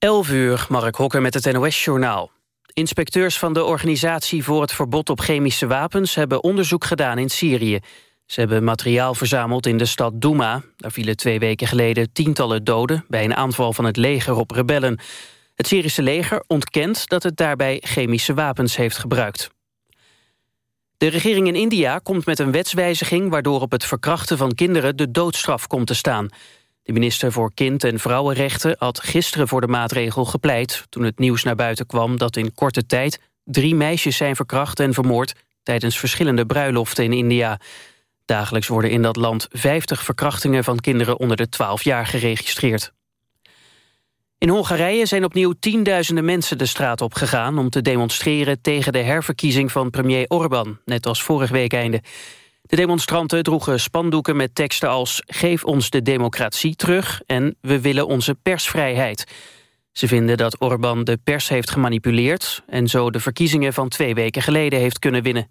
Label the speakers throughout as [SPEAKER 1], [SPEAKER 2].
[SPEAKER 1] 11 uur, Mark Hokker met het NOS-journaal. Inspecteurs van de Organisatie voor het Verbod op Chemische Wapens... hebben onderzoek gedaan in Syrië. Ze hebben materiaal verzameld in de stad Douma. Daar vielen twee weken geleden tientallen doden... bij een aanval van het leger op rebellen. Het Syrische leger ontkent dat het daarbij chemische wapens heeft gebruikt. De regering in India komt met een wetswijziging... waardoor op het verkrachten van kinderen de doodstraf komt te staan... De minister voor Kind- en Vrouwenrechten had gisteren voor de maatregel gepleit... toen het nieuws naar buiten kwam dat in korte tijd... drie meisjes zijn verkracht en vermoord tijdens verschillende bruiloften in India. Dagelijks worden in dat land 50 verkrachtingen van kinderen onder de 12 jaar geregistreerd. In Hongarije zijn opnieuw tienduizenden mensen de straat op gegaan... om te demonstreren tegen de herverkiezing van premier Orbán, net als vorig weekende. De demonstranten droegen spandoeken met teksten als... geef ons de democratie terug en we willen onze persvrijheid. Ze vinden dat Orbán de pers heeft gemanipuleerd... en zo de verkiezingen van twee weken geleden heeft kunnen winnen.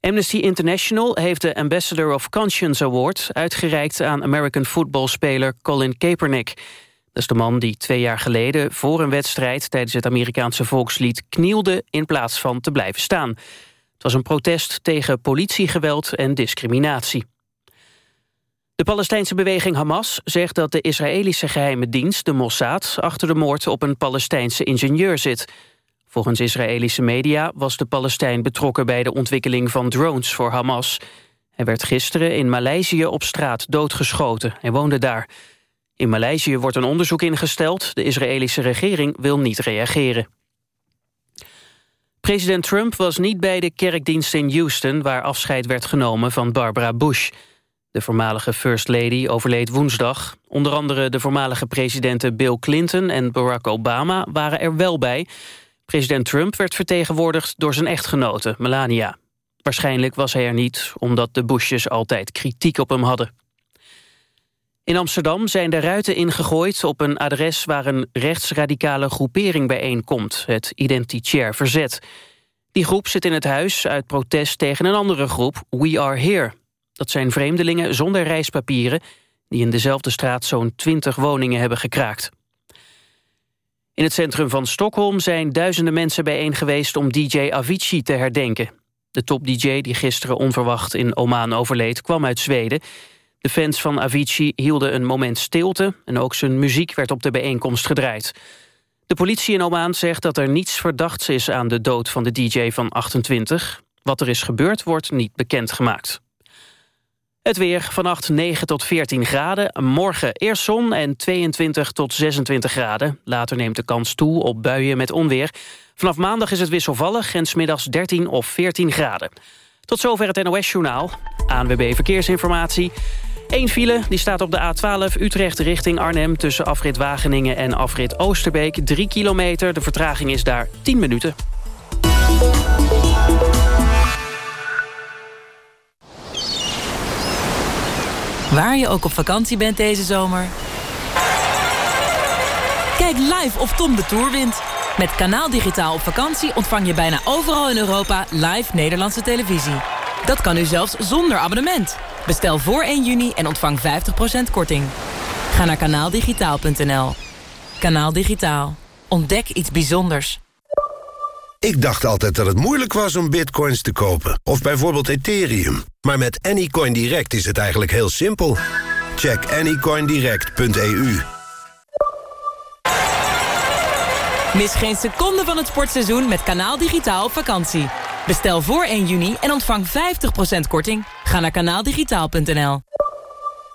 [SPEAKER 1] Amnesty International heeft de Ambassador of Conscience Award... uitgereikt aan American footballspeler Colin Kaepernick. Dat is de man die twee jaar geleden voor een wedstrijd... tijdens het Amerikaanse volkslied knielde in plaats van te blijven staan... Het was een protest tegen politiegeweld en discriminatie. De Palestijnse beweging Hamas zegt dat de Israëlische geheime dienst, de Mossad, achter de moord op een Palestijnse ingenieur zit. Volgens Israëlische media was de Palestijn betrokken bij de ontwikkeling van drones voor Hamas. Hij werd gisteren in Maleisië op straat doodgeschoten. Hij woonde daar. In Maleisië wordt een onderzoek ingesteld. De Israëlische regering wil niet reageren. President Trump was niet bij de kerkdienst in Houston... waar afscheid werd genomen van Barbara Bush. De voormalige First Lady overleed woensdag. Onder andere de voormalige presidenten Bill Clinton en Barack Obama waren er wel bij. President Trump werd vertegenwoordigd door zijn echtgenote Melania. Waarschijnlijk was hij er niet, omdat de Bushes altijd kritiek op hem hadden. In Amsterdam zijn de ruiten ingegooid op een adres waar een rechtsradicale groepering bijeenkomt, het Identitair Verzet. Die groep zit in het huis uit protest tegen een andere groep, We Are Here. Dat zijn vreemdelingen zonder reispapieren die in dezelfde straat zo'n 20 woningen hebben gekraakt. In het centrum van Stockholm zijn duizenden mensen bijeen geweest om DJ Avicii te herdenken. De top-dj die gisteren onverwacht in Oman overleed kwam uit Zweden. De fans van Avicii hielden een moment stilte... en ook zijn muziek werd op de bijeenkomst gedraaid. De politie in Oman zegt dat er niets verdachts is... aan de dood van de DJ van 28. Wat er is gebeurd wordt niet bekendgemaakt. Het weer vannacht 9 tot 14 graden. Morgen eerst zon en 22 tot 26 graden. Later neemt de kans toe op buien met onweer. Vanaf maandag is het wisselvallig en smiddags 13 of 14 graden. Tot zover het NOS-journaal. ANWB Verkeersinformatie. Eén file die staat op de A12 Utrecht richting Arnhem... tussen afrit Wageningen en afrit Oosterbeek. 3 kilometer, de vertraging is daar 10 minuten.
[SPEAKER 2] Waar je ook op vakantie bent deze zomer... Kijk live of Tom de Tour wint. Met Kanaal Digitaal op vakantie ontvang je bijna overal in Europa... live Nederlandse televisie. Dat kan nu zelfs zonder abonnement. Bestel voor 1 juni en ontvang 50% korting. Ga naar kanaaldigitaal.nl. Kanaal Digitaal. Ontdek iets bijzonders.
[SPEAKER 3] Ik dacht altijd dat het moeilijk was om bitcoins te kopen. Of bijvoorbeeld Ethereum. Maar met Anycoin Direct is het eigenlijk heel simpel. Check anycoindirect.eu.
[SPEAKER 2] Mis geen seconde van het sportseizoen met Kanaal Digitaal op vakantie. Bestel voor 1 juni en ontvang 50% korting. Ga naar kanaaldigitaal.nl.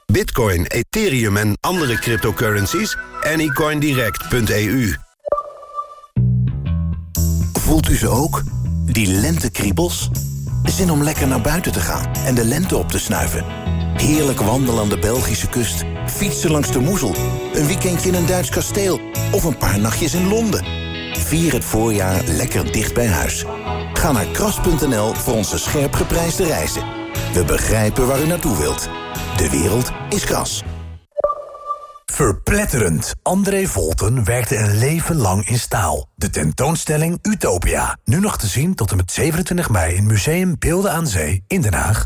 [SPEAKER 3] Bitcoin, Ethereum en andere cryptocurrencies? Anycoindirect.eu
[SPEAKER 4] Voelt u ze ook? Die lentekriebels? Zin om lekker naar buiten te gaan en de lente op te snuiven. Heerlijk wandelen aan de Belgische kust. Fietsen langs de Moezel. Een weekendje in een Duits kasteel. Of een paar nachtjes in Londen. Vier het voorjaar lekker dicht bij huis. Ga naar kras.nl voor onze scherp geprijsde reizen. We begrijpen waar u naartoe wilt. De wereld is kras.
[SPEAKER 5] Verpletterend. André Volten werkte een leven lang in staal. De tentoonstelling Utopia. Nu nog te zien tot en met 27 mei in Museum Beelden aan Zee in Den Haag.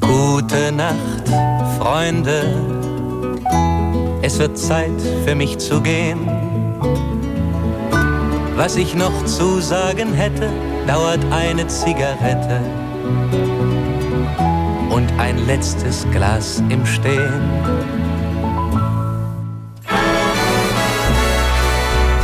[SPEAKER 6] Gute Nacht, Freunde. Es wird Zeit für mich zu gehen. Was ich noch zu sagen hätte, dauert eine Zigarette und ein letztes Glas im Stehen.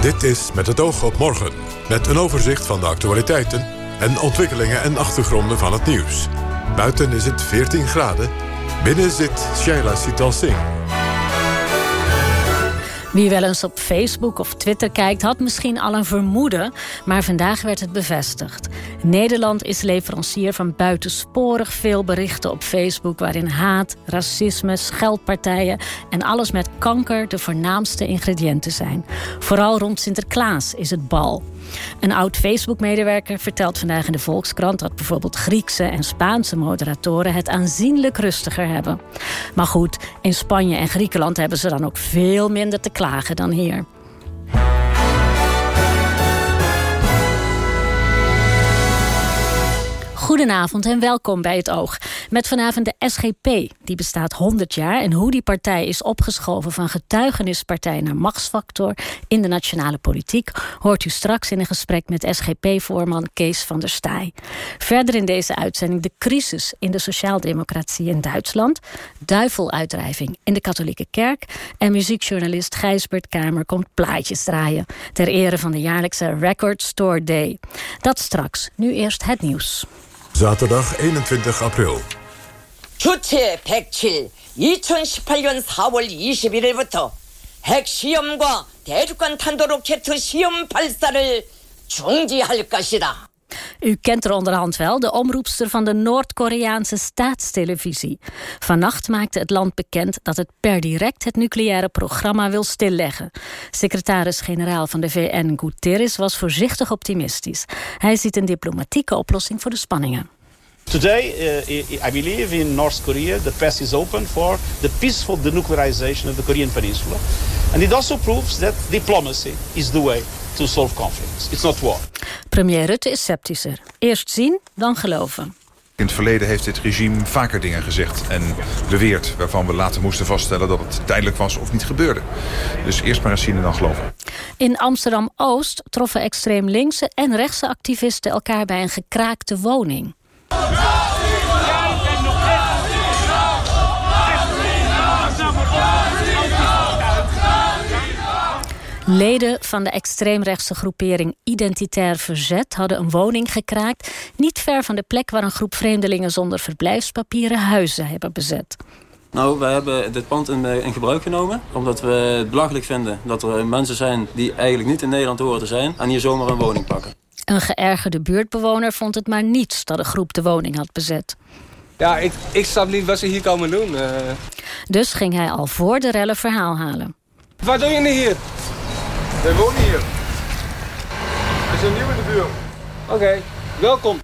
[SPEAKER 7] Dit is Met het oog op morgen. Met een overzicht van de actualiteiten en ontwikkelingen en achtergronden van het nieuws. Buiten is het 14 graden. Binnen zit Shaila Sital Singh.
[SPEAKER 8] Wie wel eens op Facebook of Twitter kijkt, had misschien al een vermoeden, maar vandaag werd het bevestigd. Nederland is leverancier van buitensporig veel berichten op Facebook waarin haat, racisme, scheldpartijen en alles met kanker de voornaamste ingrediënten zijn. Vooral rond Sinterklaas is het bal. Een oud Facebook-medewerker vertelt vandaag in de Volkskrant dat bijvoorbeeld Griekse en Spaanse moderatoren het aanzienlijk rustiger hebben. Maar goed, in Spanje en Griekenland hebben ze dan ook veel minder te klagen dan hier. Goedenavond en welkom bij het Oog. Met vanavond de SGP, die bestaat 100 jaar... en hoe die partij is opgeschoven van getuigenispartij naar machtsfactor... in de nationale politiek, hoort u straks in een gesprek... met SGP-voorman Kees van der Staaij. Verder in deze uitzending de crisis in de sociaaldemocratie in Duitsland... duiveluitdrijving in de katholieke kerk... en muziekjournalist Gijsbert Kamer komt plaatjes draaien... ter ere van de jaarlijkse Record Store Day. Dat straks, nu eerst het nieuws.
[SPEAKER 7] Zaterdag 21 april.
[SPEAKER 9] 주체 107 2018년 4월 21일부터 핵시험과 대륙간 탄도로켓 시험 발사를 중지할 것이다.
[SPEAKER 8] U kent er onderhand wel, de omroepster van de Noord-Koreaanse staatstelevisie. Vannacht maakte het land bekend dat het per direct het nucleaire programma wil stilleggen. Secretaris-generaal van de VN Guterres was voorzichtig optimistisch. Hij ziet een diplomatieke oplossing voor de spanningen.
[SPEAKER 10] Today, uh, I believe in North Korea, the path is open for the peaceful denuclearization of the Korean Peninsula. And it also proves that diplomacy is the way to solve conflicts. It's not war.
[SPEAKER 8] Premier Rutte is sceptischer. Eerst zien, dan geloven.
[SPEAKER 11] In het verleden heeft dit regime vaker dingen gezegd en beweerd... waarvan we later moesten vaststellen dat het tijdelijk was of niet gebeurde. Dus eerst maar eens zien en dan geloven.
[SPEAKER 8] In Amsterdam-Oost troffen extreem linkse en rechtse activisten... elkaar bij een gekraakte woning. Leden van de extreemrechtse groepering Identitair Verzet hadden een woning gekraakt, niet ver van de plek waar een groep vreemdelingen zonder verblijfspapieren huizen hebben bezet.
[SPEAKER 12] Nou, we hebben dit pand in, in, gebruik genomen. Omdat we het belachelijk vinden dat er mensen zijn die eigenlijk niet in Nederland horen te zijn. En hier zomaar een woning pakken.
[SPEAKER 8] Een geërgerde buurtbewoner vond het maar niets dat de groep de woning had bezet.
[SPEAKER 13] Ja, ik, ik snap niet wat ze hier komen doen. Uh...
[SPEAKER 8] Dus ging hij al voor de rellen verhaal halen.
[SPEAKER 13] Wat doe je hier?
[SPEAKER 14] Wij wonen hier. We zijn nieuw in de buurt.
[SPEAKER 13] Oké, okay, welkom.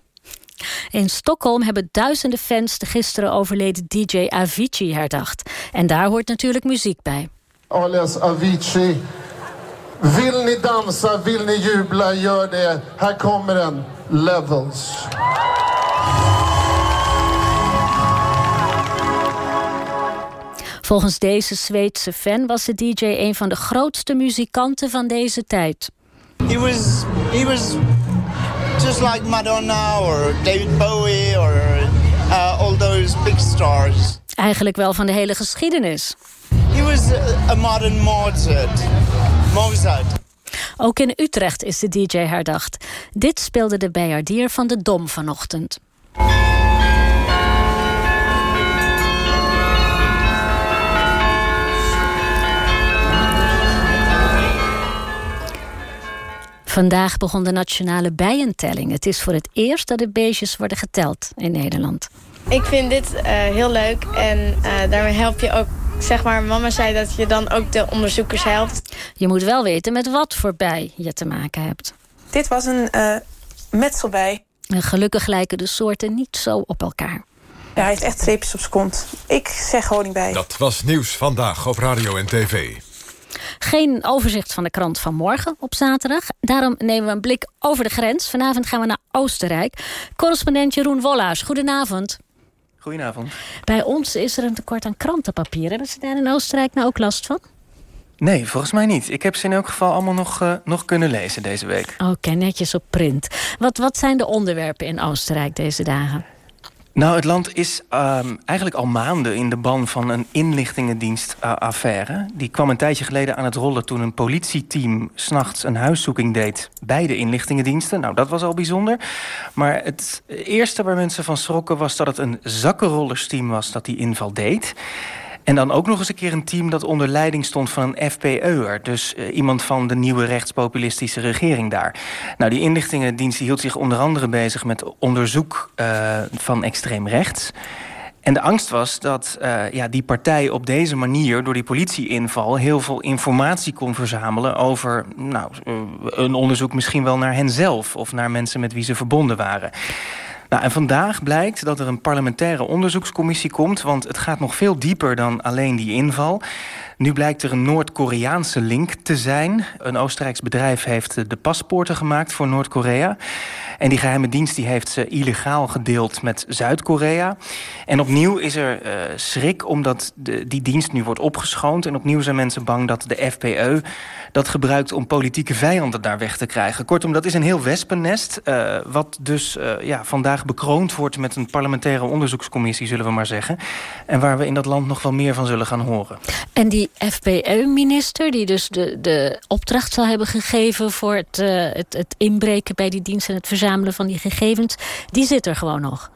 [SPEAKER 8] In Stockholm hebben duizenden fans de gisteren overleden DJ Avicii herdacht. En daar hoort natuurlijk muziek bij.
[SPEAKER 14] Alias Avicii. Vill ni dansa, vill ni jubla, gör det. Här kommer den. Levels.
[SPEAKER 8] Volgens deze Zweedse fan was de DJ een van de grootste muzikanten van deze tijd.
[SPEAKER 15] He was, he was just like Madonna or David Bowie or uh, all those big stars.
[SPEAKER 8] Eigenlijk wel van de hele geschiedenis.
[SPEAKER 15] He was a modern Mozart. Mozart.
[SPEAKER 8] Ook in Utrecht is de DJ herdacht. Dit speelde de bijaardier van de Dom vanochtend. Vandaag begon de nationale bijentelling. Het is voor het eerst dat de beestjes worden geteld in Nederland.
[SPEAKER 16] Ik vind dit uh, heel leuk en uh, daarmee help je ook zeg maar, mama zei dat je dan ook de onderzoekers helpt.
[SPEAKER 8] Je moet wel weten met wat voor bij je te maken hebt.
[SPEAKER 16] Dit was een uh, metselbij.
[SPEAKER 8] En gelukkig lijken de soorten niet zo op elkaar.
[SPEAKER 16] Ja, hij heeft echt streepjes op zijn kont. Ik zeg honingbij.
[SPEAKER 7] Dat was nieuws vandaag op radio en tv.
[SPEAKER 8] Geen overzicht van de krant van morgen op zaterdag. Daarom nemen we een blik over de grens. Vanavond gaan we naar Oostenrijk. Correspondent Jeroen Wollaars, goedenavond.
[SPEAKER 17] Goedenavond.
[SPEAKER 8] Bij ons is er een tekort aan krantenpapier. Hebben ze daar in Oostenrijk nou ook last van?
[SPEAKER 17] Nee, volgens mij niet. Ik heb ze in elk geval allemaal nog, uh, nog kunnen lezen deze week.
[SPEAKER 8] Oké, netjes op print. Wat, wat zijn de onderwerpen in Oostenrijk deze dagen?
[SPEAKER 17] Nou, het land is um, eigenlijk al maanden in de ban van een inlichtingendienstaffaire. Die kwam een tijdje geleden aan het rollen toen een politieteam s'nachts een huiszoeking deed bij de inlichtingendiensten. Nou, dat was al bijzonder. Maar het eerste waar mensen van schrokken was dat het een zakkenrollersteam was dat die inval deed. En dan ook nog eens een keer een team dat onder leiding stond van een FPE'er. Dus uh, iemand van de nieuwe rechtspopulistische regering daar. Nou, die inlichtingendienst die hield zich onder andere bezig met onderzoek uh, van extreem rechts. En de angst was dat uh, ja, die partij op deze manier, door die politieinval, heel veel informatie kon verzamelen over nou, een onderzoek misschien wel naar henzelf of naar mensen met wie ze verbonden waren. Nou, en vandaag blijkt dat er een parlementaire onderzoekscommissie komt... want het gaat nog veel dieper dan alleen die inval. Nu blijkt er een Noord-Koreaanse link te zijn. Een Oostenrijks bedrijf heeft de paspoorten gemaakt voor Noord-Korea. En die geheime dienst die heeft ze illegaal gedeeld met Zuid-Korea. En opnieuw is er uh, schrik omdat die dienst nu wordt opgeschoond. En opnieuw zijn mensen bang dat de FPE dat gebruikt om politieke vijanden daar weg te krijgen. Kortom, dat is een heel wespennest. Uh, wat dus ja, vandaag bekroond wordt met een parlementaire onderzoekscommissie, zullen we maar zeggen. En waar we in dat land nog wel meer van zullen gaan horen.
[SPEAKER 8] En die FPE-minister, die dus de, de opdracht zal hebben gegeven... voor het, uh, het, het inbreken bij die dienst en het verzamelen van die gegevens... die zit er gewoon nog.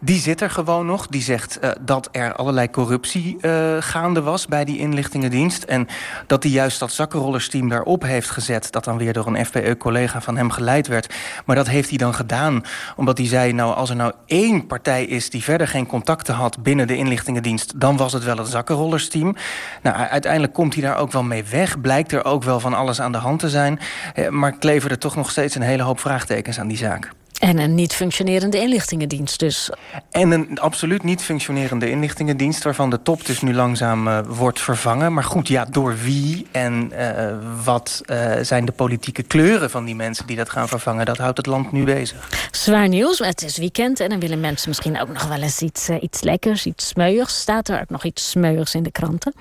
[SPEAKER 17] Die zit er gewoon nog. Die zegt uh, dat er allerlei corruptie uh, gaande was bij die inlichtingendienst. En dat hij juist dat zakkenrollersteam daarop heeft gezet... dat dan weer door een FPE-collega van hem geleid werd. Maar dat heeft hij dan gedaan omdat hij zei... nou, als er nou één partij is die verder geen contacten had... binnen de inlichtingendienst, dan was het wel het zakkenrollersteam. Nou, uiteindelijk komt hij daar ook wel mee weg. Blijkt er ook wel van alles aan de hand te zijn. Uh, maar kleverde toch nog steeds een hele hoop vraagtekens aan die zaak.
[SPEAKER 8] En een niet functionerende inlichtingendienst dus.
[SPEAKER 17] En een absoluut niet functionerende inlichtingendienst... waarvan de top dus nu langzaam uh, wordt vervangen. Maar goed, ja, door wie en uh, wat uh, zijn de politieke kleuren van die mensen... die dat gaan vervangen, dat houdt het land nu bezig.
[SPEAKER 8] Zwaar nieuws, het is weekend... en dan willen mensen misschien ook nog wel eens iets, iets lekkers, iets smeuigs. Staat er ook nog iets smeuigs in de kranten?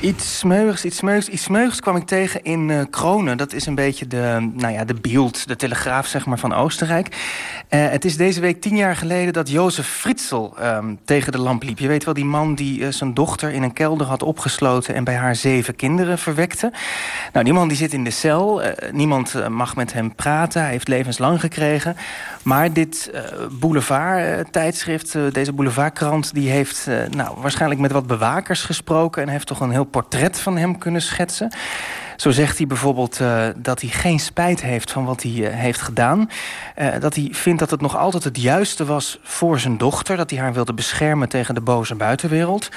[SPEAKER 17] Iets smeuigs, iets smeuigs. Iets smeuigs kwam ik tegen in Kronen. Dat is een beetje de, nou ja, de beeld, de telegraaf zeg maar, van Oostenrijk... Uh, het is deze week tien jaar geleden dat Jozef Fritzl um, tegen de lamp liep. Je weet wel, die man die uh, zijn dochter in een kelder had opgesloten... en bij haar zeven kinderen verwekte. Nou, die man die zit in de cel. Uh, niemand mag met hem praten. Hij heeft levenslang gekregen. Maar dit boulevard-tijdschrift, deze boulevardkrant... die heeft nou, waarschijnlijk met wat bewakers gesproken... en heeft toch een heel portret van hem kunnen schetsen. Zo zegt hij bijvoorbeeld uh, dat hij geen spijt heeft van wat hij uh, heeft gedaan. Uh, dat hij vindt dat het nog altijd het juiste was voor zijn dochter. Dat hij haar wilde beschermen tegen de boze buitenwereld.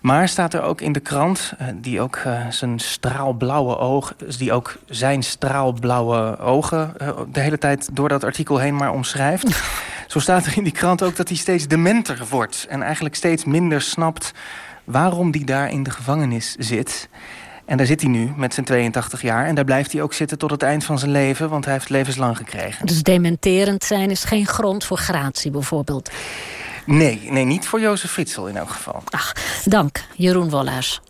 [SPEAKER 17] Maar staat er ook in de krant, die ook zijn straalblauwe ogen... die ook zijn straalblauwe ogen de hele tijd door dat artikel heen maar omschrijft. Zo staat er in die krant ook dat hij steeds dementer wordt. En eigenlijk steeds minder snapt waarom hij daar in de gevangenis zit... En daar zit hij nu met zijn 82 jaar. En daar blijft hij ook zitten tot het eind van zijn leven. Want hij heeft levenslang gekregen.
[SPEAKER 8] Dus dementerend zijn is geen grond voor gratie bijvoorbeeld?
[SPEAKER 17] Nee, nee niet voor Jozef Fritzl in elk geval.
[SPEAKER 8] Ach, dank Jeroen Wollaars.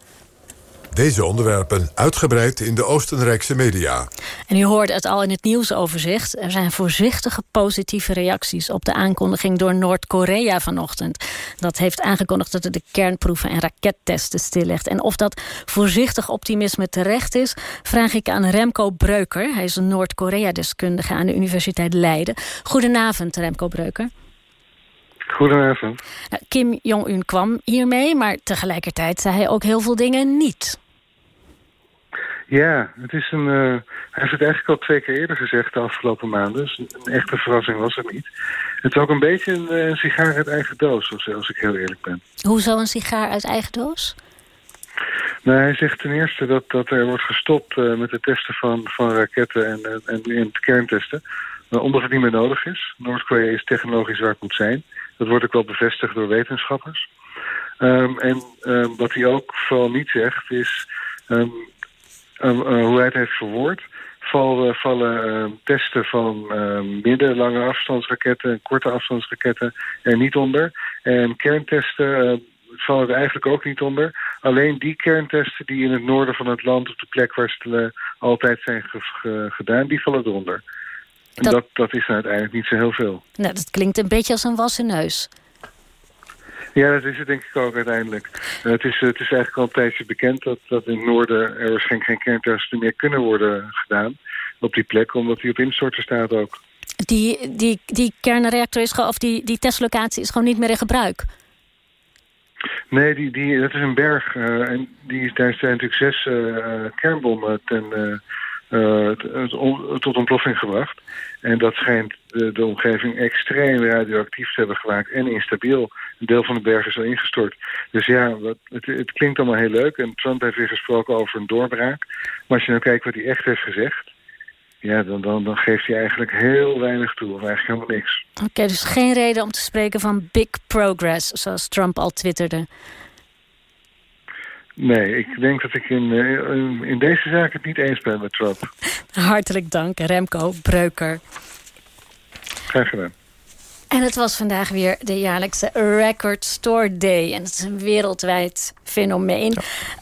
[SPEAKER 7] Deze onderwerpen uitgebreid in de Oostenrijkse media.
[SPEAKER 8] En u hoorde het al in het nieuwsoverzicht. Er zijn voorzichtige positieve reacties op de aankondiging door Noord-Korea vanochtend. Dat heeft aangekondigd dat het de kernproeven en rakettesten stillegt. En of dat voorzichtig optimisme terecht is, vraag ik aan Remco Breuker. Hij is een Noord-Korea-deskundige aan de Universiteit Leiden. Goedenavond, Remco Breuker.
[SPEAKER 18] Goedenavond.
[SPEAKER 8] Nou, Kim Jong-un kwam hiermee, maar tegelijkertijd zei hij ook heel veel dingen niet.
[SPEAKER 18] Ja, het is een, uh, hij heeft het eigenlijk al twee keer eerder gezegd de afgelopen maanden. Dus een echte verrassing was het niet. Het is ook een beetje een, een sigaar uit eigen doos, als ik heel eerlijk ben.
[SPEAKER 8] Hoezo een sigaar uit eigen doos?
[SPEAKER 18] Nou, hij zegt ten eerste dat, dat er wordt gestopt uh, met het testen van, van raketten en, en, kerntesten. Omdat het niet meer nodig is. Noord-Korea is technologisch waar het moet zijn. Dat wordt ook wel bevestigd door wetenschappers. Um, en um, wat hij ook vooral niet zegt is... Um, hoe hij het heeft verwoord... val, vallen testen van middellange afstandsraketten en korte afstandsraketten er niet onder. En kerntesten vallen er eigenlijk ook niet onder. Alleen die kerntesten die in het noorden van het land... op de plek waar ze altijd zijn gedaan, die vallen eronder. En dat, dat, is uiteindelijk niet zo heel veel.
[SPEAKER 8] Nou, dat klinkt een beetje als een wassen neus.
[SPEAKER 18] Ja, dat is het denk ik ook uiteindelijk. Uh, het, is, het is eigenlijk al een tijdje bekend dat, dat in het noorden er waarschijnlijk geen kerntesten meer kunnen worden gedaan op die plek, omdat die op instorten staat ook.
[SPEAKER 8] Die, die, die kernreactor is of die, die testlocatie is gewoon niet meer in gebruik?
[SPEAKER 18] Nee, die, die, dat is een berg. Uh, en die, daar zijn natuurlijk zes uh, kernbommen ten, uh, tot ontploffing gebracht. En dat schijnt de, de, omgeving extreem radioactief te hebben gemaakt en instabiel. Een deel van de berg is al ingestort. Dus ja, het, het klinkt allemaal heel leuk. En Trump heeft weer gesproken over een doorbraak. Maar als je nou kijkt wat hij echt heeft gezegd... Ja, dan, dan, dan geeft hij eigenlijk heel weinig toe, of eigenlijk helemaal niks.
[SPEAKER 8] Oké, dus geen reden om te spreken van big progress, zoals Trump al twitterde.
[SPEAKER 18] Nee, ik denk dat ik in, eh, in deze zaak het niet eens ben met Trump.
[SPEAKER 8] Hartelijk dank, Remco Breuker.
[SPEAKER 18] Graag gedaan.
[SPEAKER 8] En het was vandaag weer de jaarlijkse Record Store Day. En het is een wereldwijd fenomeen.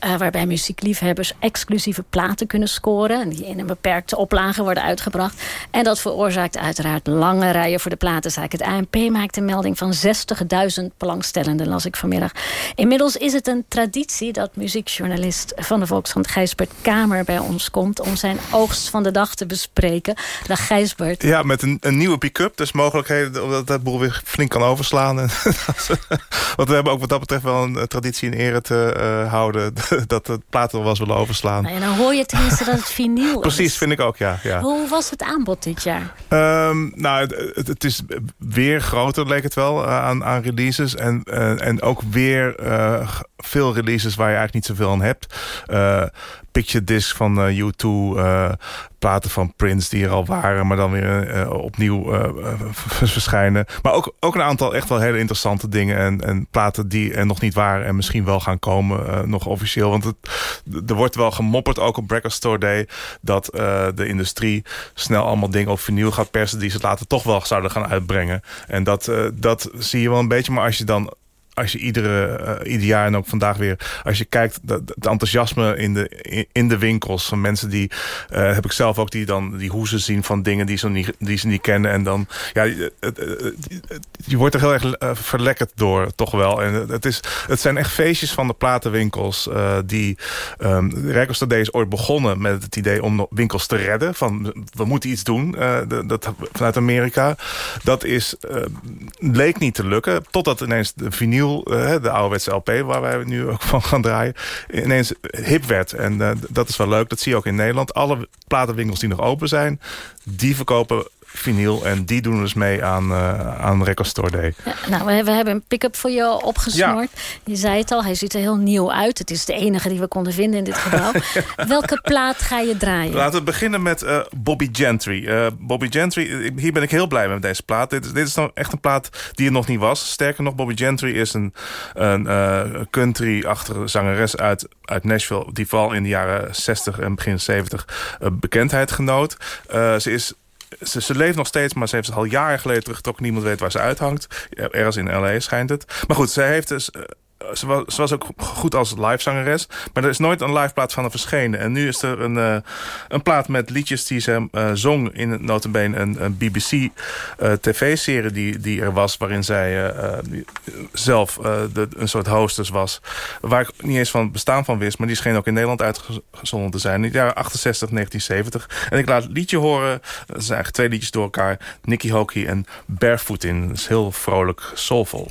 [SPEAKER 8] Uh, waarbij muziekliefhebbers exclusieve platen kunnen scoren. Die in een beperkte oplage worden uitgebracht. En dat veroorzaakt uiteraard lange rijen voor de platenzaak. Het ANP maakt een melding van 60.000 belangstellenden, las ik vanmiddag. Inmiddels is het een traditie dat muziekjournalist van de Volkskrant Gijsbert Kamer bij ons komt. Om zijn oogst van de dag te bespreken. Dag Gijsbert.
[SPEAKER 19] Ja, met een, een nieuwe pick-up. Dus mogelijkheden omdat boel weer flink kan overslaan. Want we hebben ook wat dat betreft wel een traditie in ere te uh, houden... dat het platen wel eens willen overslaan.
[SPEAKER 8] Nou, en dan hoor je tenminste dat het vinyl is.
[SPEAKER 19] Precies, vind ik ook, ja. ja.
[SPEAKER 8] Hoe was het aanbod dit jaar?
[SPEAKER 19] Um, nou, het, het, is weer groter, leek het wel, eh, aan, aan releases. En, en ook weer veel releases waar je eigenlijk niet zoveel aan hebt. Picture disc van uh, U2, uh, platen van Prince die er al waren, maar dan weer uh, opnieuw verschijnen. Maar ook, ook een aantal echt wel hele interessante dingen en, en platen die er nog niet waren en misschien wel gaan komen, nog officieel. Want het, er wordt wel gemopperd, ook op Breakfast Store Day, dat de industrie snel allemaal dingen op gaat persen die ze later toch wel zouden gaan uitbrengen. En dat, dat zie je wel een beetje, maar als je dan als je iedere, uh, ieder jaar en ook vandaag weer... als je kijkt, het enthousiasme in de, in de winkels van mensen die... Uh, heb ik zelf ook die dan die hoezen zien van dingen die ze niet, die ze niet kennen. En dan, ja, je wordt er heel erg verlekkerd door, toch wel. En het, is, het zijn echt feestjes van de platenwinkels die... Um, Rijkers is ooit begonnen met het idee om winkels te redden. Van, we moeten iets doen, dat, vanuit Amerika. Dat is, leek niet te lukken, totdat ineens de vinyl eh, de ouderwetse LP... waar wij nu ook van gaan draaien, ineens hip werd. En uh, dat is wel leuk, dat zie je ook in Nederland. Alle platenwinkels die nog open zijn, die verkopen vinyl. En die doen dus mee aan, uh, aan Record Store Day.
[SPEAKER 8] Ja, nou, we, hebben een pick-up voor je opgesnoord. Je zei het al, hij ziet er heel nieuw uit. Het is de enige die we konden vinden in dit gebouw. Welke plaat ga je draaien?
[SPEAKER 19] Laten we beginnen met uh, Bobby Gentry. Uh, Bobby Gentry, hier ben ik heel blij met deze plaat. Dit, dit is nou echt een plaat die er nog niet was. Sterker nog, Bobby Gentry is een, een country-achtige zangeres uit, uit Nashville... die vooral in de jaren 60 en begin 70 bekendheid genoot. ze is ze, ze, leeft nog steeds, maar ze heeft het al jaren geleden teruggetrokken. Niemand weet waar ze uithangt. Ergens in L.A. schijnt het. Maar goed, zij heeft dus eh, ze was, was ook goed als livezangeres. Maar er is nooit een live plaat van haar verschenen. En nu is er een, uh, een plaat met liedjes die ze uh, zong... in notabene een, een BBC-tv-serie uh, die, die er was... waarin zij zelf de, een soort hostess was. Waar ik niet eens van het bestaan van wist... maar die scheen ook in Nederland uitgezonden te zijn. In het jaar 68, 1970. En ik laat het liedje horen. Dat zijn eigenlijk twee liedjes door elkaar. Nicky Hokey en Barefoot in. Dat is heel vrolijk, soulful.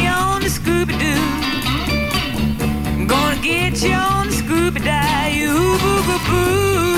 [SPEAKER 20] Jones, Scooby-Die, you boo boo boo.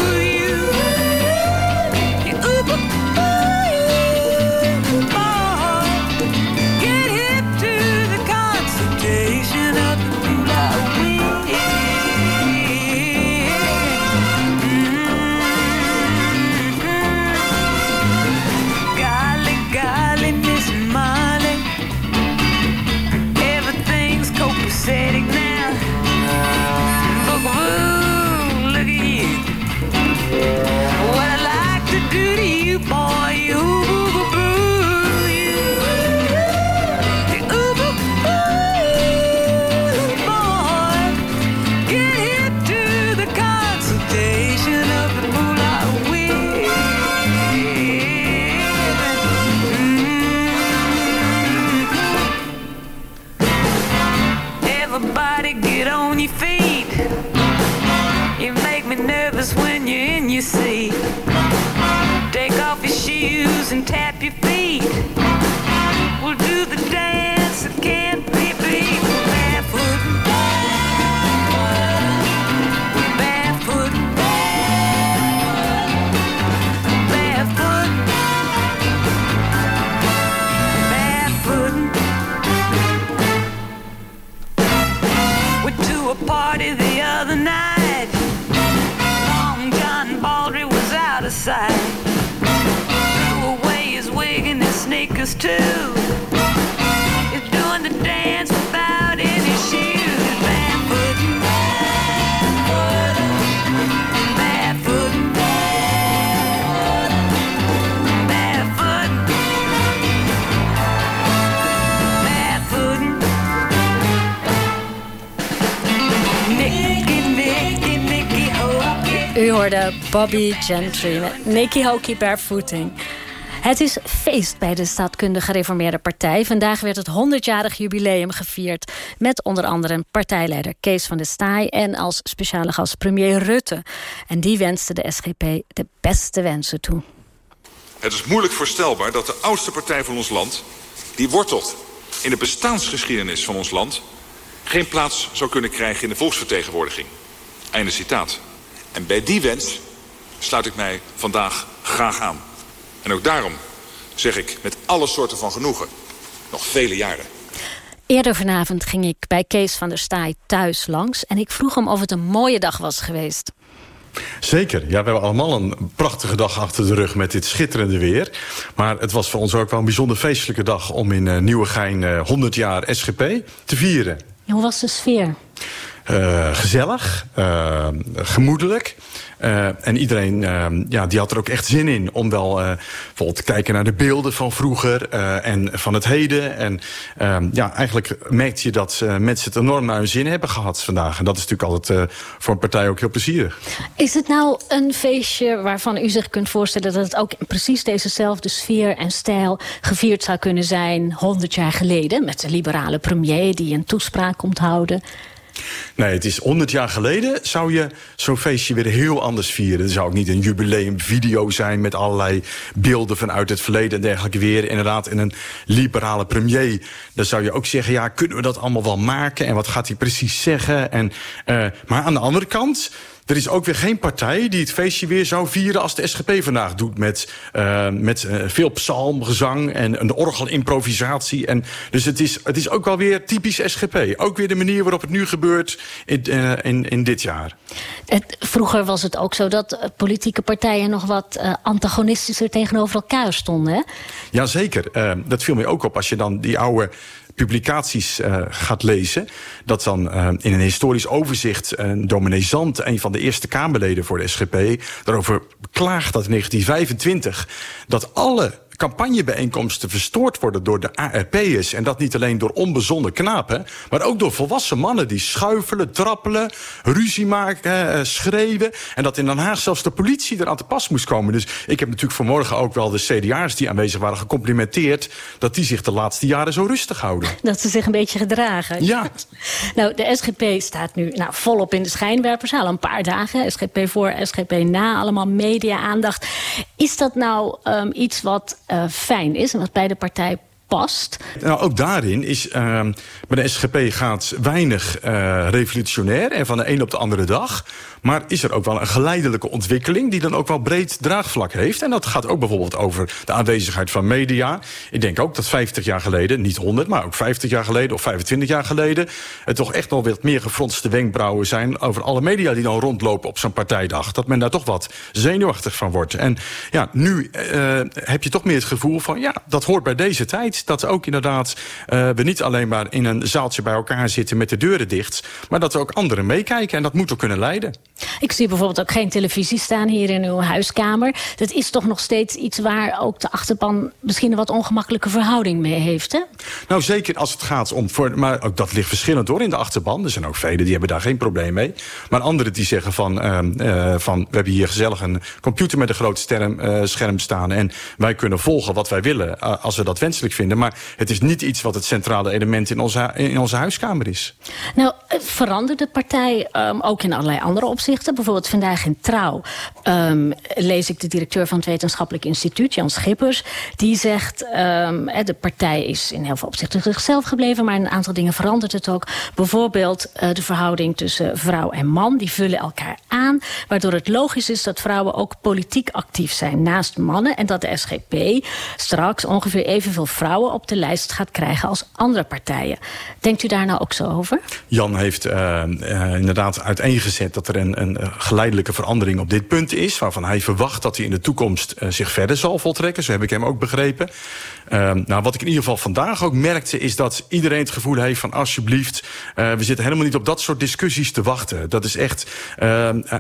[SPEAKER 8] Bobby Gentry met Nicky Barefooting. Het is feest bij de staatkundige gereformeerde partij. Vandaag werd het 100-jarig jubileum gevierd... met onder andere partijleider Kees van der Staaij... en als speciale gast premier Rutte. En die wenste de SGP de beste wensen toe.
[SPEAKER 11] Het is moeilijk voorstelbaar dat de oudste partij van ons land... die wortelt in de bestaansgeschiedenis van ons land... geen plaats zou kunnen krijgen in de volksvertegenwoordiging. Einde citaat. En bij die wens sluit ik mij vandaag graag aan. En ook daarom zeg ik met alle soorten van genoegen... nog vele jaren.
[SPEAKER 8] Eerder vanavond ging ik bij Kees van der Staaij thuis langs... en ik vroeg hem of het een mooie dag was geweest.
[SPEAKER 21] Zeker. Ja, we hebben allemaal een prachtige dag achter de rug met dit schitterende weer. Maar het was voor ons ook wel een bijzonder feestelijke dag... om in uh, Nieuwegein uh, 100 jaar SGP te vieren.
[SPEAKER 8] Hoe was de sfeer?
[SPEAKER 21] Uh, gezellig, uh, gemoedelijk. Uh, en iedereen ja, die had er ook echt zin in om wel bijvoorbeeld te kijken naar de beelden van vroeger en van het heden. En ja, eigenlijk merkte je dat mensen het enorm naar hun zin hebben gehad vandaag. En dat is natuurlijk altijd voor een partij ook heel plezierig.
[SPEAKER 8] Is het nou een feestje waarvan u zich kunt voorstellen dat het ook precies dezezelfde sfeer en stijl gevierd zou kunnen zijn 100 jaar geleden? Met de liberale premier die een toespraak komt houden.
[SPEAKER 21] Nee, het is 100 jaar geleden zou je zo'n feestje weer heel anders vieren. Er zou ook niet een jubileumvideo zijn met allerlei beelden vanuit het verleden en dergelijke weer. Inderdaad, in een liberale premier. Dan zou je ook zeggen, ja, kunnen we dat allemaal wel maken? En wat gaat hij precies zeggen? En, uh, maar aan de andere kant... Er is ook weer geen partij die het feestje weer zou vieren... als de SGP vandaag doet met, uh, met uh, veel psalmgezang en een orgelimprovisatie. En dus het is, het is ook wel weer typisch SGP. Ook weer de manier waarop het nu gebeurt in, uh, in, in dit jaar.
[SPEAKER 8] Het, vroeger was het ook zo dat politieke partijen... nog wat antagonistischer tegenover elkaar stonden, hè?
[SPEAKER 21] Jazeker. dat viel mij ook op als je dan die oude publicaties uh, gaat lezen... dat dan uh, in een historisch overzicht een dominee een van de eerste Kamerleden voor de SGP... daarover klaagt dat in 1925... dat alle campagnebijeenkomsten verstoord worden door de ARP'ers. En dat niet alleen door onbezonnen knapen... maar ook door volwassen mannen die schuifelen, trappelen... ruzie maken, schreeuwen. En dat in Den Haag zelfs de politie eraan te pas moest komen. Dus ik heb natuurlijk vanmorgen ook wel de CDA'ers die aanwezig waren gecomplimenteerd... dat die zich de laatste jaren zo rustig houden.
[SPEAKER 8] Dat ze zich een beetje gedragen.
[SPEAKER 21] Ja.
[SPEAKER 8] nou, de SGP staat nu nou, volop in de schijnwerpers. Al een paar dagen. SGP voor, SGP na. Allemaal media-aandacht. Is dat nou um, iets wat uh, fijn is en wat bij de partij past.
[SPEAKER 21] Nou, ook daarin is uh, bij de SGP gaat weinig uh, revolutionair en van de een op de andere dag. Maar is er ook wel een geleidelijke ontwikkeling die dan ook wel breed draagvlak heeft. En dat gaat ook bijvoorbeeld over de aanwezigheid van media. Ik denk ook dat 50 jaar geleden, niet 100, maar ook 50 jaar geleden of 25 jaar geleden... het toch echt nog wat meer gefronste wenkbrauwen zijn over alle media die dan rondlopen op zo'n partijdag. Dat men daar toch wat zenuwachtig van wordt. En ja, nu uh, heb je toch meer het gevoel van ja, dat hoort bij deze tijd. Dat ook inderdaad uh, we niet alleen maar in een zaaltje bij elkaar zitten met de deuren dicht. Maar dat we ook anderen meekijken en dat moet ook kunnen leiden.
[SPEAKER 8] Ik zie bijvoorbeeld ook geen televisie staan hier in uw huiskamer. Dat is toch nog steeds iets waar ook de achterban misschien een wat ongemakkelijke verhouding mee heeft, hè?
[SPEAKER 21] Nou, zeker als het gaat om... Voor, maar ook dat ligt verschillend hoor in de achterban. Er zijn ook velen die hebben daar geen probleem mee. Maar anderen die zeggen van... Uh, uh, van we hebben hier gezellig een computer met een groot sterm, uh, scherm staan... en wij kunnen volgen wat wij willen als we dat wenselijk vinden. Maar het is niet iets wat het centrale element in onze, in onze huiskamer is.
[SPEAKER 8] Nou, verandert de partij um, ook in allerlei andere opzichten? Bijvoorbeeld vandaag in Trouw ehm, lees ik de directeur van het Wetenschappelijk Instituut, Jan Schippers. Die zegt, ehm, eh, de partij is in heel veel opzichten zichzelf gebleven... maar een aantal dingen verandert het ook. Bijvoorbeeld eh, de verhouding tussen vrouw en man. Die vullen elkaar aan, waardoor het logisch is dat vrouwen ook politiek actief zijn naast mannen. En dat de SGP straks ongeveer evenveel vrouwen op de lijst gaat krijgen als andere partijen. Denkt u daar nou ook zo over?
[SPEAKER 21] Jan heeft uh, uh, inderdaad uiteengezet dat er een, een geleidelijke verandering op dit punt is. Waarvan hij verwacht dat hij in de toekomst uh, zich verder zal voltrekken. Zo heb ik hem ook begrepen. nou, wat ik in ieder geval vandaag ook merkte is dat iedereen het gevoel heeft van alsjeblieft, we zitten helemaal niet op dat soort discussies te wachten. Dat is echt